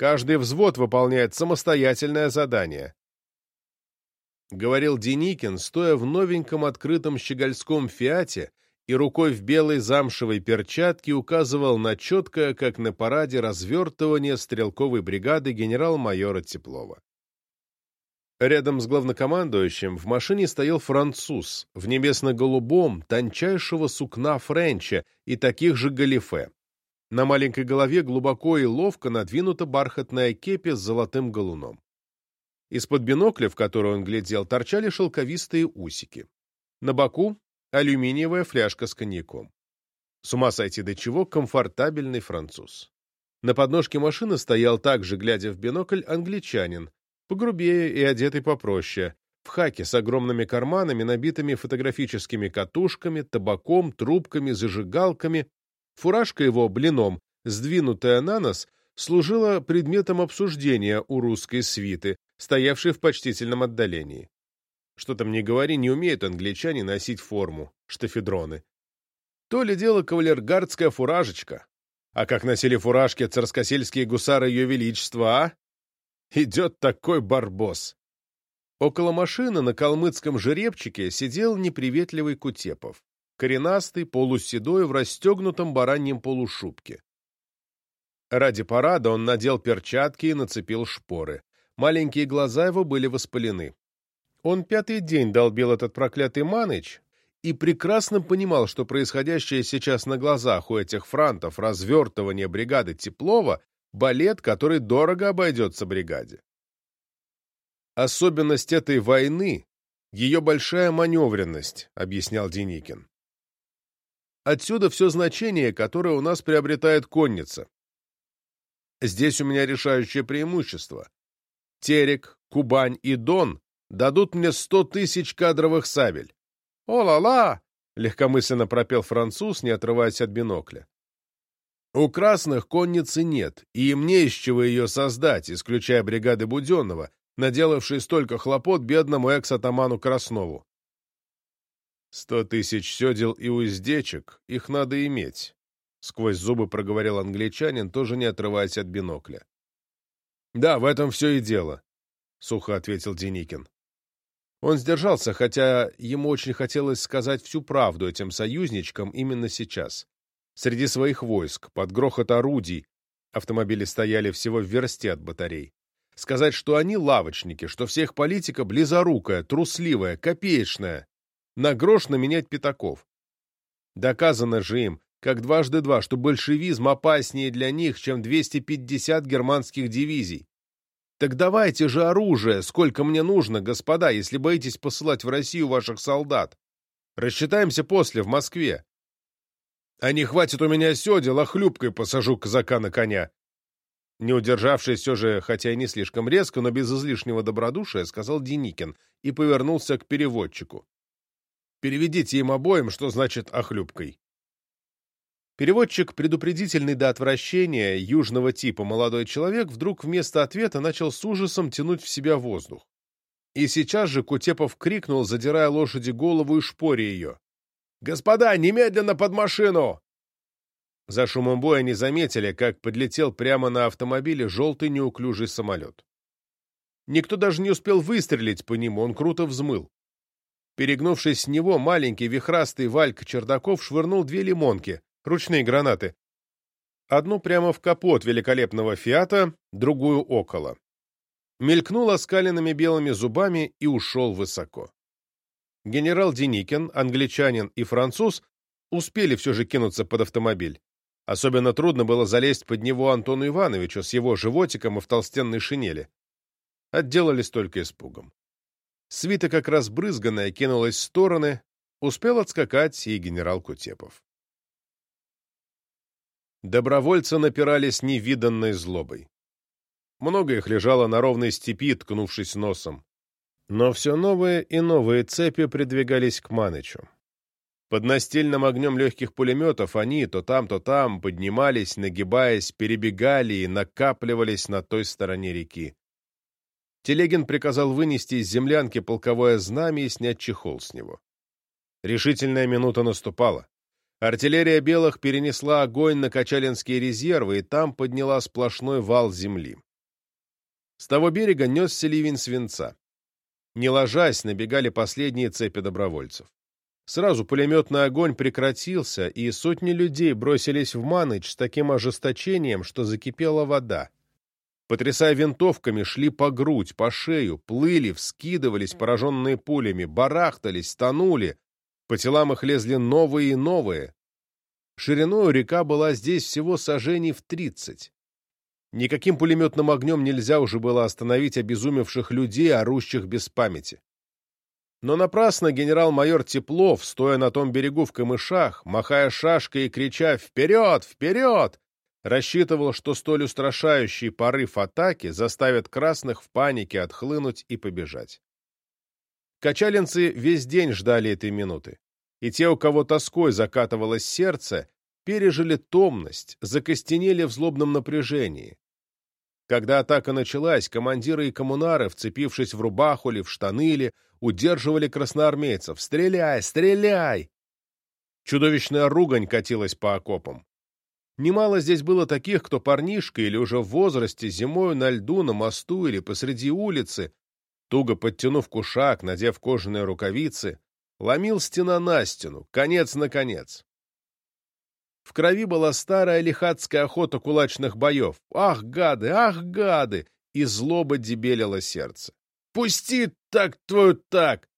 A: Каждый взвод выполняет самостоятельное задание. Говорил Деникин, стоя в новеньком открытом щегольском «Фиате» и рукой в белой замшевой перчатке указывал на четкое, как на параде, развертывание стрелковой бригады генерал-майора Теплова. Рядом с главнокомандующим в машине стоял француз в небесно-голубом, тончайшего сукна френча и таких же галифе. На маленькой голове глубоко и ловко надвинута бархатная кепи с золотым галуном. Из-под бинокля, в который он глядел, торчали шелковистые усики. На боку алюминиевая фляжка с коньяком. С ума сойти до чего комфортабельный француз. На подножке машины стоял также, глядя в бинокль, англичанин, погрубее и одетый попроще, в хаке с огромными карманами, набитыми фотографическими катушками, табаком, трубками, зажигалками. Фуражка его блином, сдвинутая на нос, служила предметом обсуждения у русской свиты, стоявшей в почтительном отдалении. Что там не говори, не умеют англичане носить форму, штафедроны. То ли дело кавалергардская фуражечка. А как носили фуражки царскосельские гусары Ее Величества, а? Идет такой барбос. Около машины на калмыцком жеребчике сидел неприветливый Кутепов, коренастый, полуседой, в расстегнутом бараньем полушубке. Ради парада он надел перчатки и нацепил шпоры. Маленькие глаза его были воспалены. Он пятый день долбил этот проклятый Маныч и прекрасно понимал, что происходящее сейчас на глазах у этих франтов развертывание бригады Теплова — балет, который дорого обойдется бригаде. Особенность этой войны — ее большая маневренность, объяснял Деникин. Отсюда все значение, которое у нас приобретает конница. Здесь у меня решающее преимущество. Терек, Кубань и Дон дадут мне сто тысяч кадровых сабель. «О-ла-ла!» — легкомысленно пропел француз, не отрываясь от бинокля. У красных конницы нет, и им не из чего ее создать, исключая бригады Буденного, наделавшие столько хлопот бедному экс-атаману Краснову. «Сто тысяч седел и уздечек, их надо иметь», — сквозь зубы проговорил англичанин, тоже не отрываясь от бинокля. «Да, в этом все и дело», — сухо ответил Деникин. Он сдержался, хотя ему очень хотелось сказать всю правду этим союзничкам именно сейчас. Среди своих войск, под грохот орудий, автомобили стояли всего в версте от батарей. Сказать, что они лавочники, что вся их политика близорукая, трусливая, копеечная. На грош наменять пятаков. Доказано же им, как дважды два, что большевизм опаснее для них, чем 250 германских дивизий. Так давайте же оружие, сколько мне нужно, господа, если боитесь посылать в Россию ваших солдат. Рассчитаемся после, в Москве. А не хватит у меня седел, а хлюпкой посажу казака на коня. Не удержавшись все же, хотя и не слишком резко, но без излишнего добродушия, сказал Деникин и повернулся к переводчику. Переведите им обоим, что значит «охлюбкой». Переводчик, предупредительный до отвращения, южного типа молодой человек, вдруг вместо ответа начал с ужасом тянуть в себя воздух. И сейчас же Кутепов крикнул, задирая лошади голову и шпоря ее. «Господа, немедленно под машину!» За шумом боя не заметили, как подлетел прямо на автомобиле желтый неуклюжий самолет. Никто даже не успел выстрелить по нему, он круто взмыл. Перегнувшись с него, маленький вихрастый Валька Чердаков швырнул две лимонки, ручные гранаты. Одну прямо в капот великолепного «Фиата», другую около. Мелькнул оскаленными белыми зубами и ушел высоко. Генерал Деникин, англичанин и француз успели все же кинуться под автомобиль. Особенно трудно было залезть под него Антону Ивановичу с его животиком и в толстенной шинели. отделались только испугом. Свита, как разбрызганная, кинулась в стороны, успел отскакать и генерал Кутепов. Добровольцы напирали с невиданной злобой. Много их лежало на ровной степи, ткнувшись носом. Но все новые и новые цепи придвигались к Манычу. Под настильным огнем легких пулеметов они то там, то там поднимались, нагибаясь, перебегали и накапливались на той стороне реки. Телегин приказал вынести из землянки полковое знамя и снять чехол с него. Решительная минута наступала. Артиллерия белых перенесла огонь на Качалинские резервы и там подняла сплошной вал земли. С того берега несся ливень свинца. Не ложась, набегали последние цепи добровольцев. Сразу пулеметный огонь прекратился, и сотни людей бросились в Маныч с таким ожесточением, что закипела вода. Потрясая винтовками, шли по грудь, по шею, плыли, вскидывались, пораженные пулями, барахтались, тонули. По телам их лезли новые и новые. Шириной река была здесь всего сажений в тридцать. Никаким пулеметным огнем нельзя уже было остановить обезумевших людей, орущих без памяти. Но напрасно генерал-майор Теплов, стоя на том берегу в камышах, махая шашкой и крича «Вперед! Вперед!», рассчитывал, что столь устрашающий порыв атаки заставит красных в панике отхлынуть и побежать. Качалинцы весь день ждали этой минуты, и те, у кого тоской закатывалось сердце, пережили томность, закостенели в злобном напряжении. Когда атака началась, командиры и коммунары, вцепившись в рубаху или в штаны или, удерживали красноармейцев. «Стреляй! Стреляй!» Чудовищная ругань катилась по окопам. Немало здесь было таких, кто парнишка или уже в возрасте зимою на льду, на мосту или посреди улицы, туго подтянув кушак, надев кожаные рукавицы, ломил стена на стену, конец на конец. В крови была старая лихатская охота кулачных боев. Ах, гады, ах, гады! И злоба дебелило сердце. «Пусти так твою так!»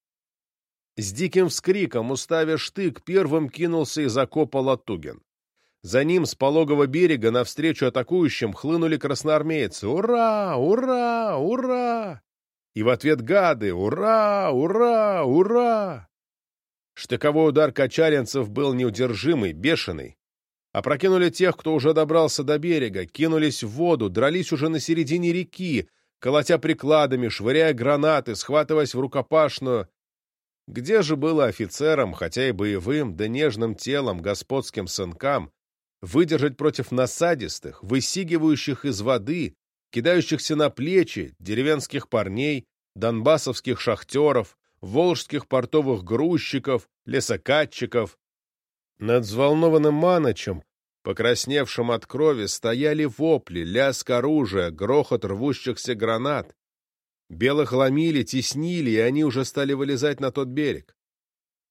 A: С диким вскриком, уставя штык, первым кинулся из окопа Латугин. За ним с пологого берега навстречу атакующим хлынули красноармейцы. «Ура! Ура! Ура!» И в ответ гады «Ура! Ура! Ура!» Штыковой удар качаринцев был неудержимый, бешеный. Опрокинули тех, кто уже добрался до берега, кинулись в воду, дрались уже на середине реки, колотя прикладами, швыряя гранаты, схватываясь в рукопашную. Где же было офицерам, хотя и боевым, да нежным телом, господским сынкам, выдержать против насадистых, высигивающих из воды, кидающихся на плечи деревенских парней, донбассовских шахтеров, волжских портовых грузчиков, лесокатчиков, над взволнованным Маночем, покрасневшим от крови, стояли вопли, лязг оружия, грохот рвущихся гранат. Белых ломили, теснили, и они уже стали вылезать на тот берег.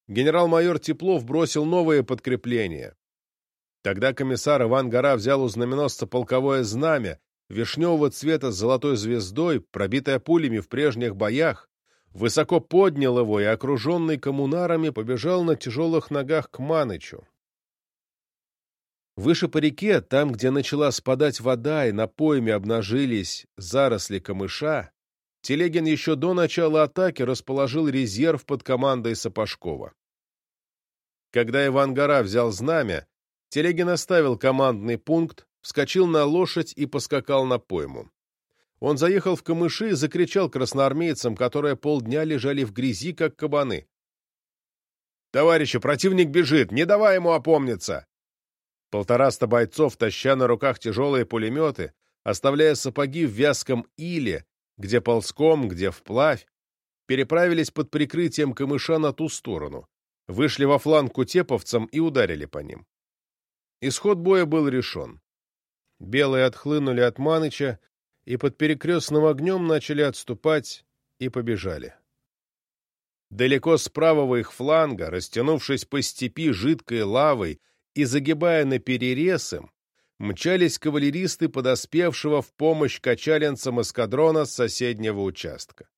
A: Генерал-майор Теплов бросил новые подкрепления. Тогда комиссар Иван Гора взял у знаменосца полковое знамя, вишневого цвета с золотой звездой, пробитое пулями в прежних боях, высоко поднял его и, окруженный коммунарами, побежал на тяжелых ногах к Манычу. Выше по реке, там, где начала спадать вода и на пойме обнажились заросли камыша, Телегин еще до начала атаки расположил резерв под командой Сапожкова. Когда Иван Гора взял знамя, Телегин оставил командный пункт, вскочил на лошадь и поскакал на пойму. Он заехал в камыши и закричал красноармейцам, которые полдня лежали в грязи, как кабаны. «Товарищи, противник бежит! Не давай ему опомниться!» Полтораста бойцов, таща на руках тяжелые пулеметы, оставляя сапоги в вязком иле, где ползком, где вплавь, переправились под прикрытием камыша на ту сторону, вышли во фланг кутеповцам и ударили по ним. Исход боя был решен. Белые отхлынули от Маныча, и под перекрестным огнем начали отступать и побежали. Далеко с правого их фланга, растянувшись по степи жидкой лавой и загибая на перерез им, мчались кавалеристы подоспевшего в помощь качалинцам эскадрона с соседнего участка.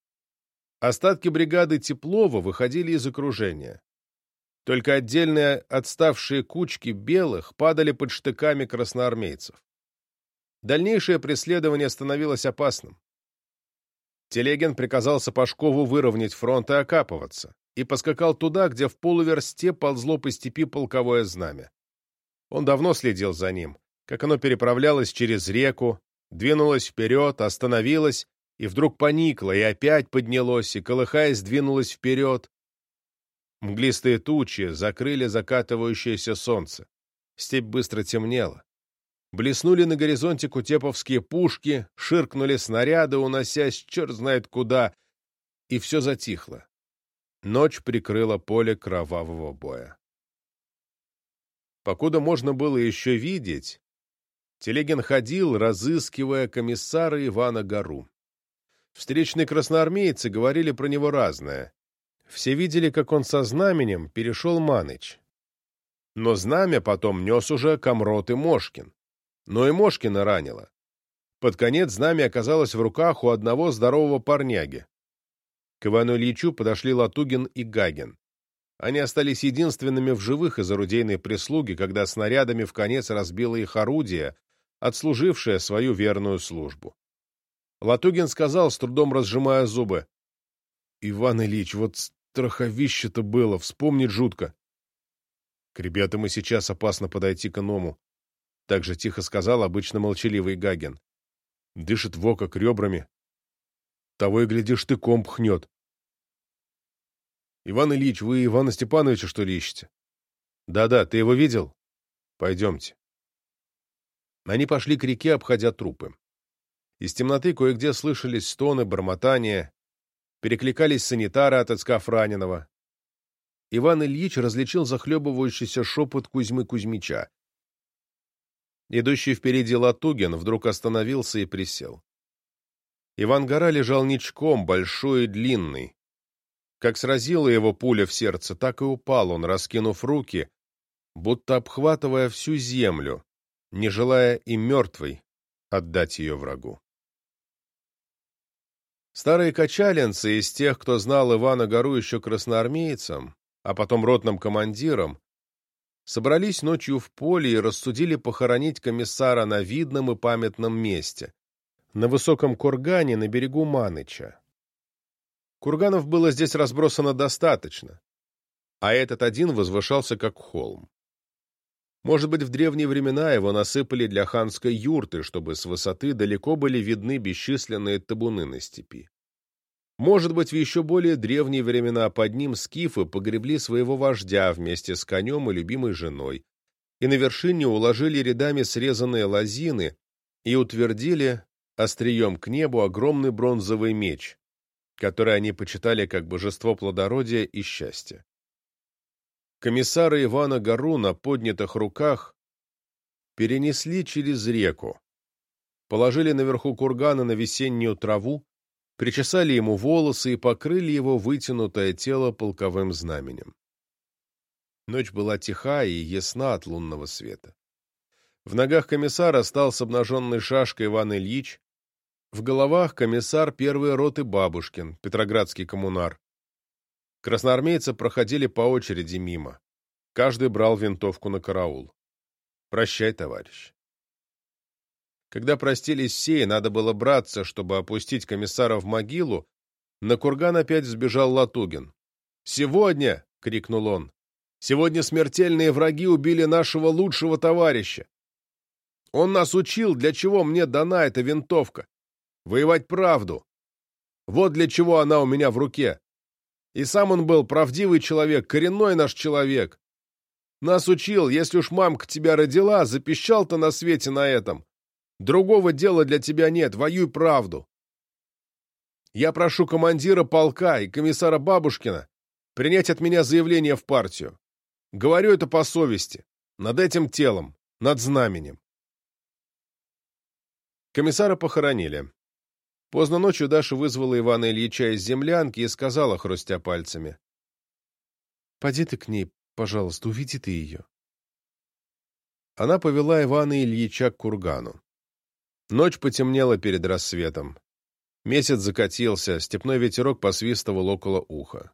A: Остатки бригады Теплова выходили из окружения. Только отдельные отставшие кучки белых падали под штыками красноармейцев. Дальнейшее преследование становилось опасным. Телегин приказал Сапожкову выровнять фронт и окапываться, и поскакал туда, где в полуверсте ползло по степи полковое знамя. Он давно следил за ним, как оно переправлялось через реку, двинулось вперед, остановилось, и вдруг поникло, и опять поднялось, и, колыхаясь, двинулось вперед. Мглистые тучи закрыли закатывающееся солнце. Степь быстро темнела. Блеснули на горизонте кутеповские пушки, ширкнули снаряды, уносясь черт знает куда, и все затихло. Ночь прикрыла поле кровавого боя. Покуда можно было еще видеть, Телегин ходил, разыскивая комиссара Ивана Гору. Встречные красноармейцы говорили про него разное. Все видели, как он со знаменем перешел Маныч. Но знамя потом нес уже Комрот и Мошкин. Но и Мошкина ранило. Под конец знамя оказалось в руках у одного здорового парняги. К Ивану Ильичу подошли Латугин и Гагин. Они остались единственными в живых из орудийной прислуги, когда снарядами в конец разбило их орудие, отслужившее свою верную службу. Латугин сказал, с трудом разжимая зубы. — Иван Ильич, вот страховище-то было, вспомнить жутко. — К ребятам и сейчас опасно подойти к иному. Так же тихо сказал обычно молчаливый Гагин. Дышит в око ребрами. Того и глядишь, ты комп пхнет. — Иван Ильич, вы Ивана Степановича, что ли, ищете? Да — Да-да, ты его видел? — Пойдемте. Они пошли к реке, обходя трупы. Из темноты кое-где слышались стоны, бормотания, перекликались санитары, отыскав раненого. Иван Ильич различил захлебывающийся шепот Кузьмы Кузьмича. Идущий впереди Латугин вдруг остановился и присел. Иван Гора лежал ничком, большой и длинный. Как сразила его пуля в сердце, так и упал он, раскинув руки, будто обхватывая всю землю, не желая и мертвой отдать ее врагу. Старые качалинцы из тех, кто знал Ивана Гору еще красноармейцем, а потом ротным командиром, собрались ночью в поле и рассудили похоронить комиссара на видном и памятном месте, на высоком кургане на берегу Маныча. Курганов было здесь разбросано достаточно, а этот один возвышался как холм. Может быть, в древние времена его насыпали для ханской юрты, чтобы с высоты далеко были видны бесчисленные табуны на степи. Может быть, в еще более древние времена под ним скифы погребли своего вождя вместе с конем и любимой женой, и на вершине уложили рядами срезанные лозины и утвердили острием к небу огромный бронзовый меч, который они почитали как божество плодородия и счастья. Комиссара Ивана Гору на поднятых руках перенесли через реку, положили наверху кургана на весеннюю траву, причесали ему волосы и покрыли его вытянутое тело полковым знаменем. Ночь была тиха и ясна от лунного света. В ногах комиссара стал с обнаженной шашкой Иван Ильич, в головах комиссар первой роты Бабушкин, петроградский коммунар, Красноармейцы проходили по очереди мимо. Каждый брал винтовку на караул. «Прощай, товарищ». Когда простились все, и надо было браться, чтобы опустить комиссара в могилу, на курган опять сбежал Латугин. «Сегодня!» — крикнул он. «Сегодня смертельные враги убили нашего лучшего товарища. Он нас учил, для чего мне дана эта винтовка. Воевать правду. Вот для чего она у меня в руке. И сам он был правдивый человек, коренной наш человек. Нас учил, если уж мамка тебя родила, запищал-то на свете на этом. Другого дела для тебя нет, воюй правду. Я прошу командира полка и комиссара Бабушкина принять от меня заявление в партию. Говорю это по совести, над этим телом, над знаменем. Комиссара похоронили. Поздно ночью Даша вызвала Ивана Ильича из землянки и сказала, хрустя пальцами. — Поди ты к ней, пожалуйста, уведи ты ее. Она повела Ивана Ильича к кургану. Ночь потемнела перед рассветом. Месяц закатился, степной ветерок посвистывал около уха.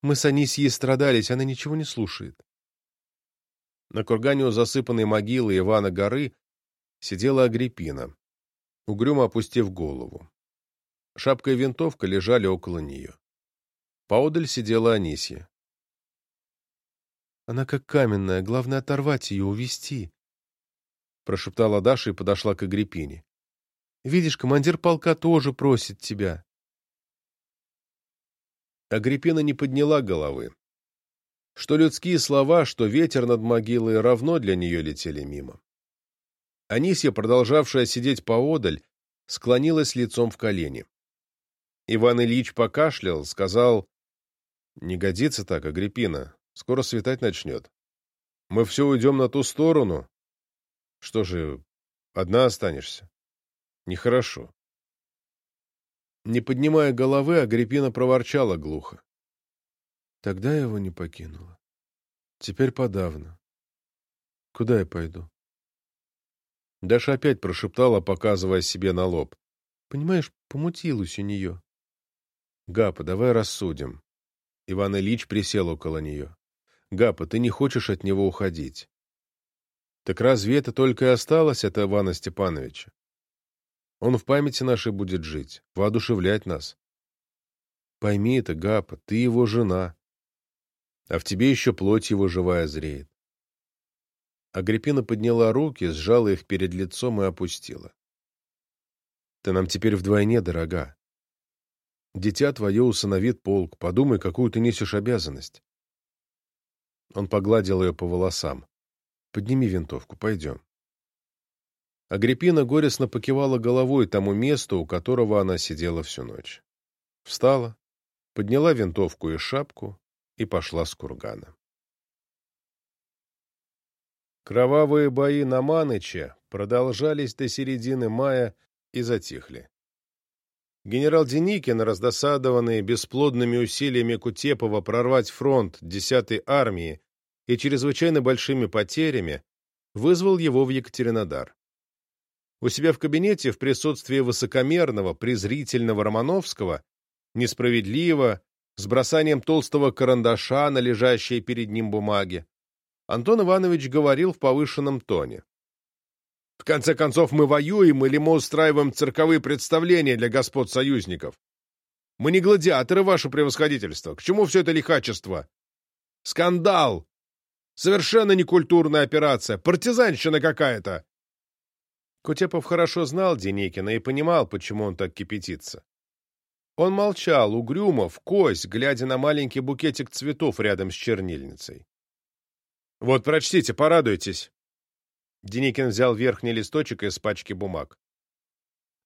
A: Мы с Анисьей страдались, она ничего не слушает. На кургане у засыпанной могилы Ивана горы сидела Агриппина угрюмо опустив голову. Шапка и винтовка лежали около нее. Поодаль сидела Анисья.
B: «Она как каменная, главное оторвать ее, увести», — прошептала Даша и подошла к Агриппине. «Видишь, командир полка тоже просит тебя».
A: Агриппина не подняла головы. Что людские слова, что ветер над могилой равно для нее летели мимо. Анисья, продолжавшая сидеть поодаль, склонилась лицом в колени. Иван Ильич покашлял, сказал, «Не годится так, Агриппина, скоро светать начнет. Мы все уйдем на ту сторону. Что же, одна останешься? Нехорошо». Не поднимая головы, Агриппина проворчала глухо.
B: Тогда я его не покинула. Теперь подавно. Куда я пойду?
A: Даша опять прошептала, показывая себе на лоб.
B: Понимаешь, помутилась у нее.
A: Гапа, давай рассудим. Иван Ильич присел около нее. Гапа, ты не хочешь от него уходить. Так разве это только и осталось от Ивана Степановича? Он в памяти нашей будет жить, воодушевлять нас. Пойми это, Гапа, ты его жена. А в тебе еще плоть его живая зреет. Агриппина подняла руки, сжала их перед лицом и опустила. «Ты нам теперь вдвойне дорога. Дитя твое усыновит полк, подумай, какую ты несешь обязанность». Он погладил ее по волосам. «Подними винтовку, пойдем». Агриппина горестно покивала головой тому месту, у которого она сидела всю ночь. Встала, подняла винтовку и шапку и пошла с кургана. Кровавые бои на Маныче продолжались до середины мая и затихли. Генерал Деникин, раздосадованный бесплодными усилиями Кутепова прорвать фронт 10-й армии и чрезвычайно большими потерями, вызвал его в Екатеринодар. У себя в кабинете в присутствии высокомерного, презрительного Романовского, несправедливо, с бросанием толстого карандаша на лежащие перед ним бумаги, Антон Иванович говорил в повышенном тоне. «В конце концов, мы воюем или мы устраиваем цирковые представления для господ союзников? Мы не гладиаторы, ваше превосходительство. К чему все это лихачество? Скандал! Совершенно некультурная операция, партизанщина какая-то!» Кутепов хорошо знал Деникина и понимал, почему он так кипятится. Он молчал, угрюмо, в кость, глядя на маленький букетик цветов рядом с чернильницей. Вот, прочтите, порадуйтесь. Деникин взял верхний листочек из пачки бумаг.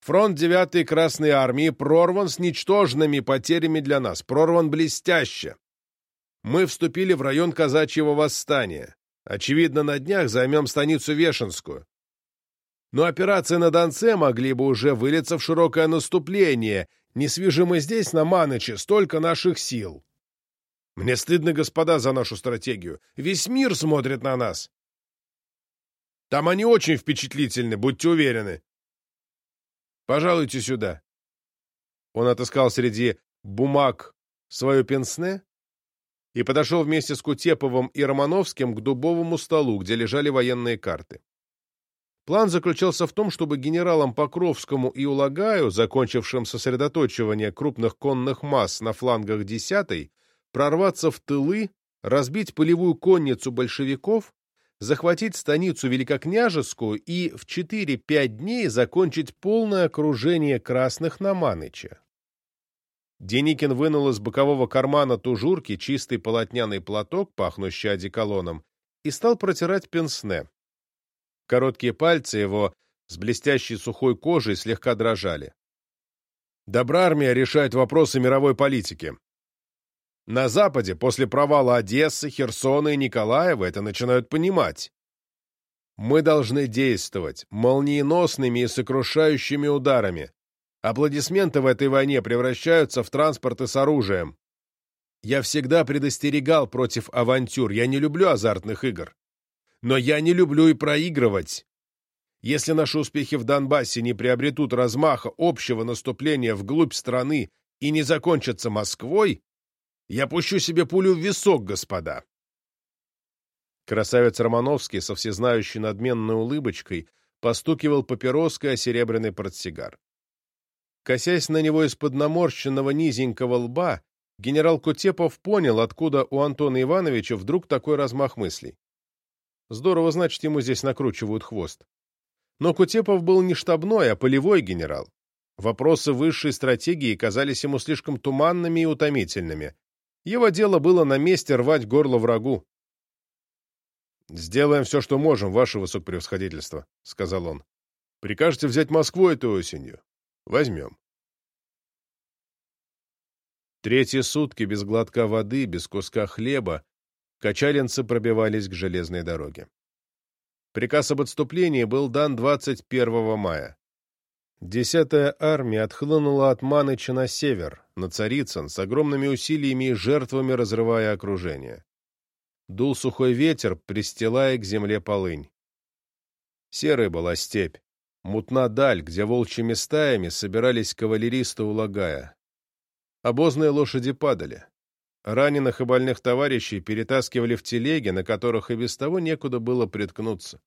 A: Фронт 9-й Красной Армии прорван с ничтожными потерями для нас, прорван блестяще. Мы вступили в район казачьего восстания. Очевидно, на днях займем станицу Вешенскую. Но операции на Донце могли бы уже вылиться в широкое наступление. Не свяжи мы здесь, на Маныче, столько наших сил. Мне стыдно, господа, за нашу стратегию. Весь мир смотрит на нас. Там они очень впечатлительны, будьте уверены. Пожалуйте сюда. Он отыскал среди бумаг свое пенсне и подошел вместе с Кутеповым и Романовским к дубовому столу, где лежали военные карты. План заключался в том, чтобы генералам Покровскому и Улагаю, закончившим сосредоточивание крупных конных масс на флангах 10-й, прорваться в тылы, разбить полевую конницу большевиков, захватить станицу Великокняжескую и в 4-5 дней закончить полное окружение красных на Маныча. Деникин вынул из бокового кармана тужурки чистый полотняный платок, пахнущий одеколоном, и стал протирать пенсне. Короткие пальцы его с блестящей сухой кожей слегка дрожали. Добра армия решает вопросы мировой политики. На Западе после провала Одессы, Херсона и Николаева это начинают понимать. Мы должны действовать молниеносными и сокрушающими ударами. Аплодисменты в этой войне превращаются в транспорты с оружием. Я всегда предостерегал против авантюр, я не люблю азартных игр. Но я не люблю и проигрывать. Если наши успехи в Донбассе не приобретут размаха общего наступления вглубь страны и не закончатся Москвой, я пущу себе пулю в висок, господа. Красавец Романовский со всезнающей надменной улыбочкой постукивал папироской о серебряный портсигар. Косясь на него из-под наморщенного низенького лба, генерал Кутепов понял, откуда у Антона Ивановича вдруг такой размах мыслей. Здорово, значит, ему здесь накручивают хвост. Но Кутепов был не штабной, а полевой генерал. Вопросы высшей стратегии казались ему слишком туманными и утомительными. Его дело было на месте рвать горло врагу. «Сделаем все, что можем, ваше высокопревосходительство», — сказал он. «Прикажете взять Москву этой осенью? Возьмем». Третьи сутки без глотка воды, без куска хлеба качалинцы пробивались к железной дороге. Приказ об отступлении был дан 21 мая. Десятая армия отхлынула от Маныча на север, на Царицын, с огромными усилиями и жертвами разрывая окружение. Дул сухой ветер, пристилая к земле полынь. Серой была степь, мутна даль, где волчьими стаями собирались кавалеристы улагая. Обозные лошади падали. Раненых и больных товарищей перетаскивали в телеги, на которых и без того некуда было приткнуться.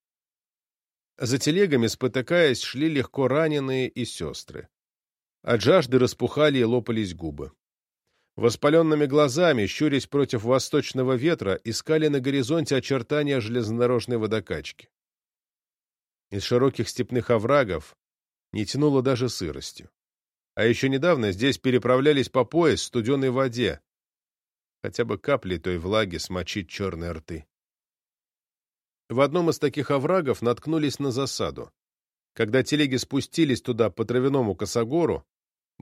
A: За телегами, спотыкаясь, шли легко раненые и сестры. От жажды распухали и лопались губы. Воспаленными глазами, щурясь против восточного ветра, искали на горизонте очертания железнодорожной водокачки. Из широких степных оврагов не тянуло даже сыростью. А еще недавно здесь переправлялись по пояс в студеной воде. Хотя бы капли той влаги смочить черные рты. В одном из таких оврагов наткнулись на засаду. Когда телеги спустились туда по травяному косогору,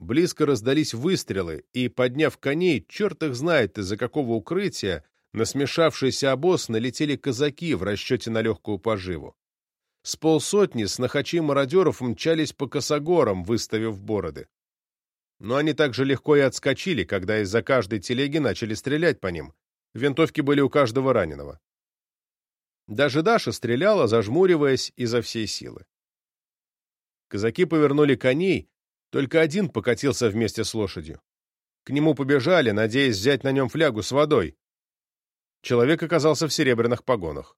A: близко раздались выстрелы, и, подняв коней, черт их знает из-за какого укрытия, на смешавшийся обоз налетели казаки в расчете на легкую поживу. С полсотни снохачи мародеров мчались по косогорам, выставив бороды. Но они также легко и отскочили, когда из-за каждой телеги начали стрелять по ним. Винтовки были у каждого раненого. Даже Даша стреляла, зажмуриваясь изо всей силы. Казаки повернули коней, только один покатился вместе с лошадью. К нему побежали, надеясь взять на нем флягу с водой. Человек оказался в серебряных погонах.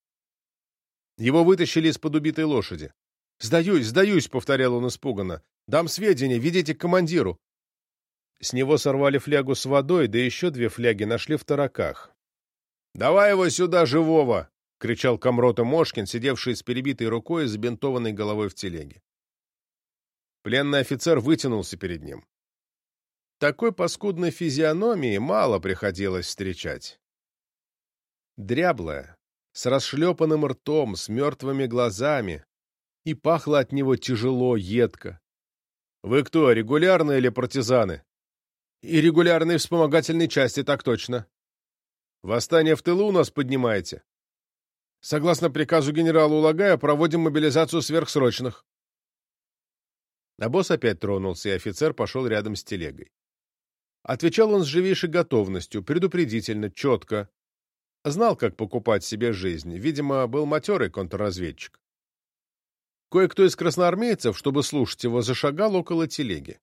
A: Его вытащили из-под убитой лошади. «Сдаюсь, сдаюсь!» — повторял он испуганно. «Дам сведения, ведите к командиру!» С него сорвали флягу с водой, да еще две фляги нашли в тараках. «Давай его сюда, живого!» — кричал Комрота Мошкин, сидевший с перебитой рукой и забинтованной головой в телеге. Пленный офицер вытянулся перед ним. Такой паскудной физиономии мало приходилось встречать. Дряблая, с расшлепанным ртом, с мертвыми глазами, и пахло от него тяжело, едко. «Вы кто, регулярные или партизаны?» «И регулярные вспомогательной части, так точно». «Восстание в тылу у нас поднимаете?» Согласно приказу генерала Улагая, проводим мобилизацию сверхсрочных. А босс опять тронулся, и офицер пошел рядом с телегой. Отвечал он с живейшей готовностью, предупредительно, четко. Знал, как покупать себе жизнь. Видимо, был матерый контрразведчик. Кое-кто из красноармейцев, чтобы слушать его, зашагал около телеги.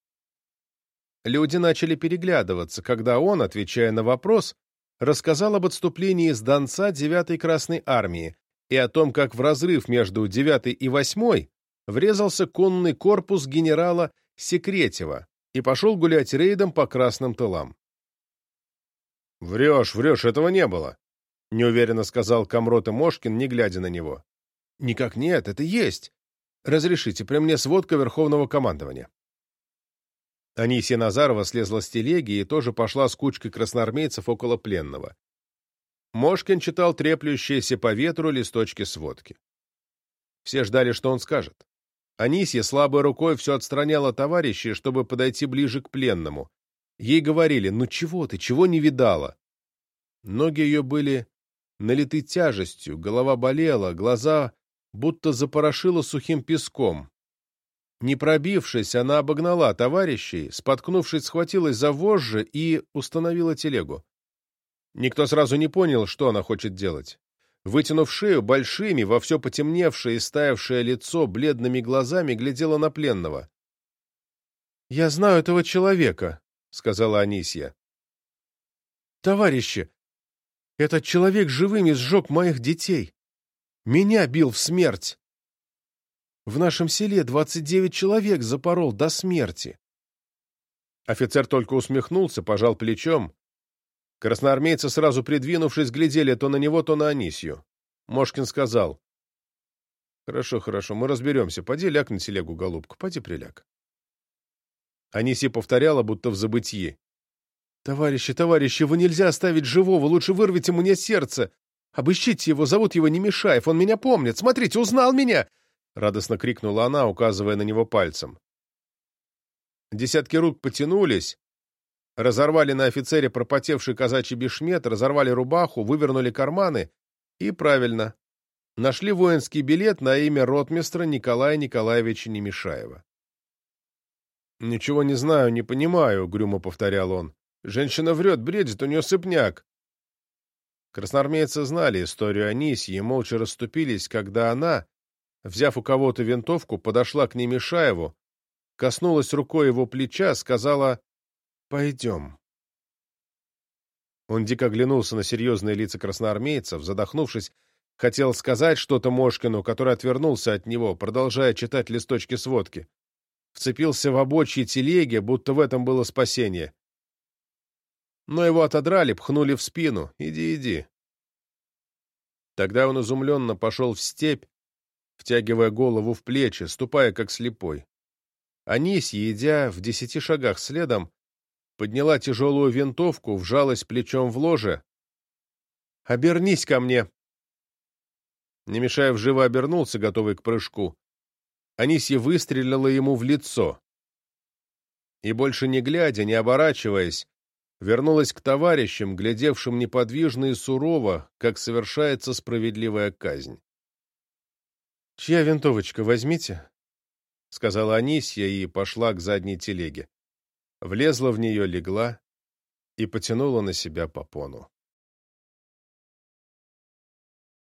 A: Люди начали переглядываться, когда он, отвечая на вопрос, рассказал об отступлении с Донца 9-й Красной Армии и о том, как в разрыв между 9-й и 8-й врезался конный корпус генерала Секретева и пошел гулять рейдом по красным тылам. «Врешь, врешь, этого не было», — неуверенно сказал Камрот Мошкин, не глядя на него. «Никак нет, это есть. Разрешите, при мне сводка Верховного командования». Анисия Назарова слезла с телеги и тоже пошла с кучкой красноармейцев около пленного. Мошкин читал треплющиеся по ветру листочки сводки. Все ждали, что он скажет. Анисия слабой рукой все отстраняла товарищей, чтобы подойти ближе к пленному. Ей говорили, ну чего ты, чего не видала? Ноги ее были налиты тяжестью, голова болела, глаза будто запорошило сухим песком. Не пробившись, она обогнала товарищей, споткнувшись, схватилась за вожжи и установила телегу. Никто сразу не понял, что она хочет делать. Вытянув шею, большими, во все потемневшее и стаявшее лицо, бледными глазами глядела на пленного. — Я знаю этого человека, — сказала Анисья. — Товарищи, этот человек живыми сжег моих детей. Меня бил в смерть. В нашем селе 29 человек запорол до смерти. Офицер только усмехнулся, пожал плечом. Красноармейцы, сразу придвинувшись, глядели то на него, то на Анисью. Мошкин сказал. «Хорошо, хорошо, мы разберемся. Поди ляг на телегу, голубку, поди приляг». Анисия повторяла, будто в забытье. «Товарищи, товарищи, его нельзя оставить живого, лучше вырвите мне сердце. Обыщите его, зовут его Немешаев, он меня помнит. Смотрите, узнал меня!» Радостно крикнула она, указывая на него пальцем. Десятки рук потянулись, разорвали на офицере пропотевший казачий бешмет, разорвали рубаху, вывернули карманы и, правильно, нашли воинский билет на имя ротмистра Николая Николаевича Немешаева. «Ничего не знаю, не понимаю», — угрюмо повторял он. «Женщина врет, бредит, у нее сыпняк». Красноармейцы знали историю Анисьи и молча расступились, когда она, взяв у кого-то винтовку, подошла к Немешаеву, коснулась рукой его плеча, сказала «Пойдем». Он дико оглянулся на серьезные лица красноармейцев, задохнувшись, хотел сказать что-то Мошкину, который отвернулся от него, продолжая читать листочки сводки вцепился в обочьи телеги, будто в этом было спасение. Но его отодрали, пхнули в спину. «Иди, иди». Тогда он изумленно пошел в степь, втягивая голову в плечи, ступая как слепой. Анисья, идя в десяти шагах следом, подняла тяжелую винтовку, вжалась плечом в ложе. «Обернись ко мне!» Немешаев живо обернулся, готовый к прыжку. Анисья выстрелила ему в лицо. И больше не глядя, не оборачиваясь, вернулась к товарищам, глядевшим неподвижно и сурово, как совершается справедливая казнь. «Чья винтовочка, возьмите?» — сказала Анисья и пошла к задней телеге. Влезла в нее, легла и потянула на себя попону.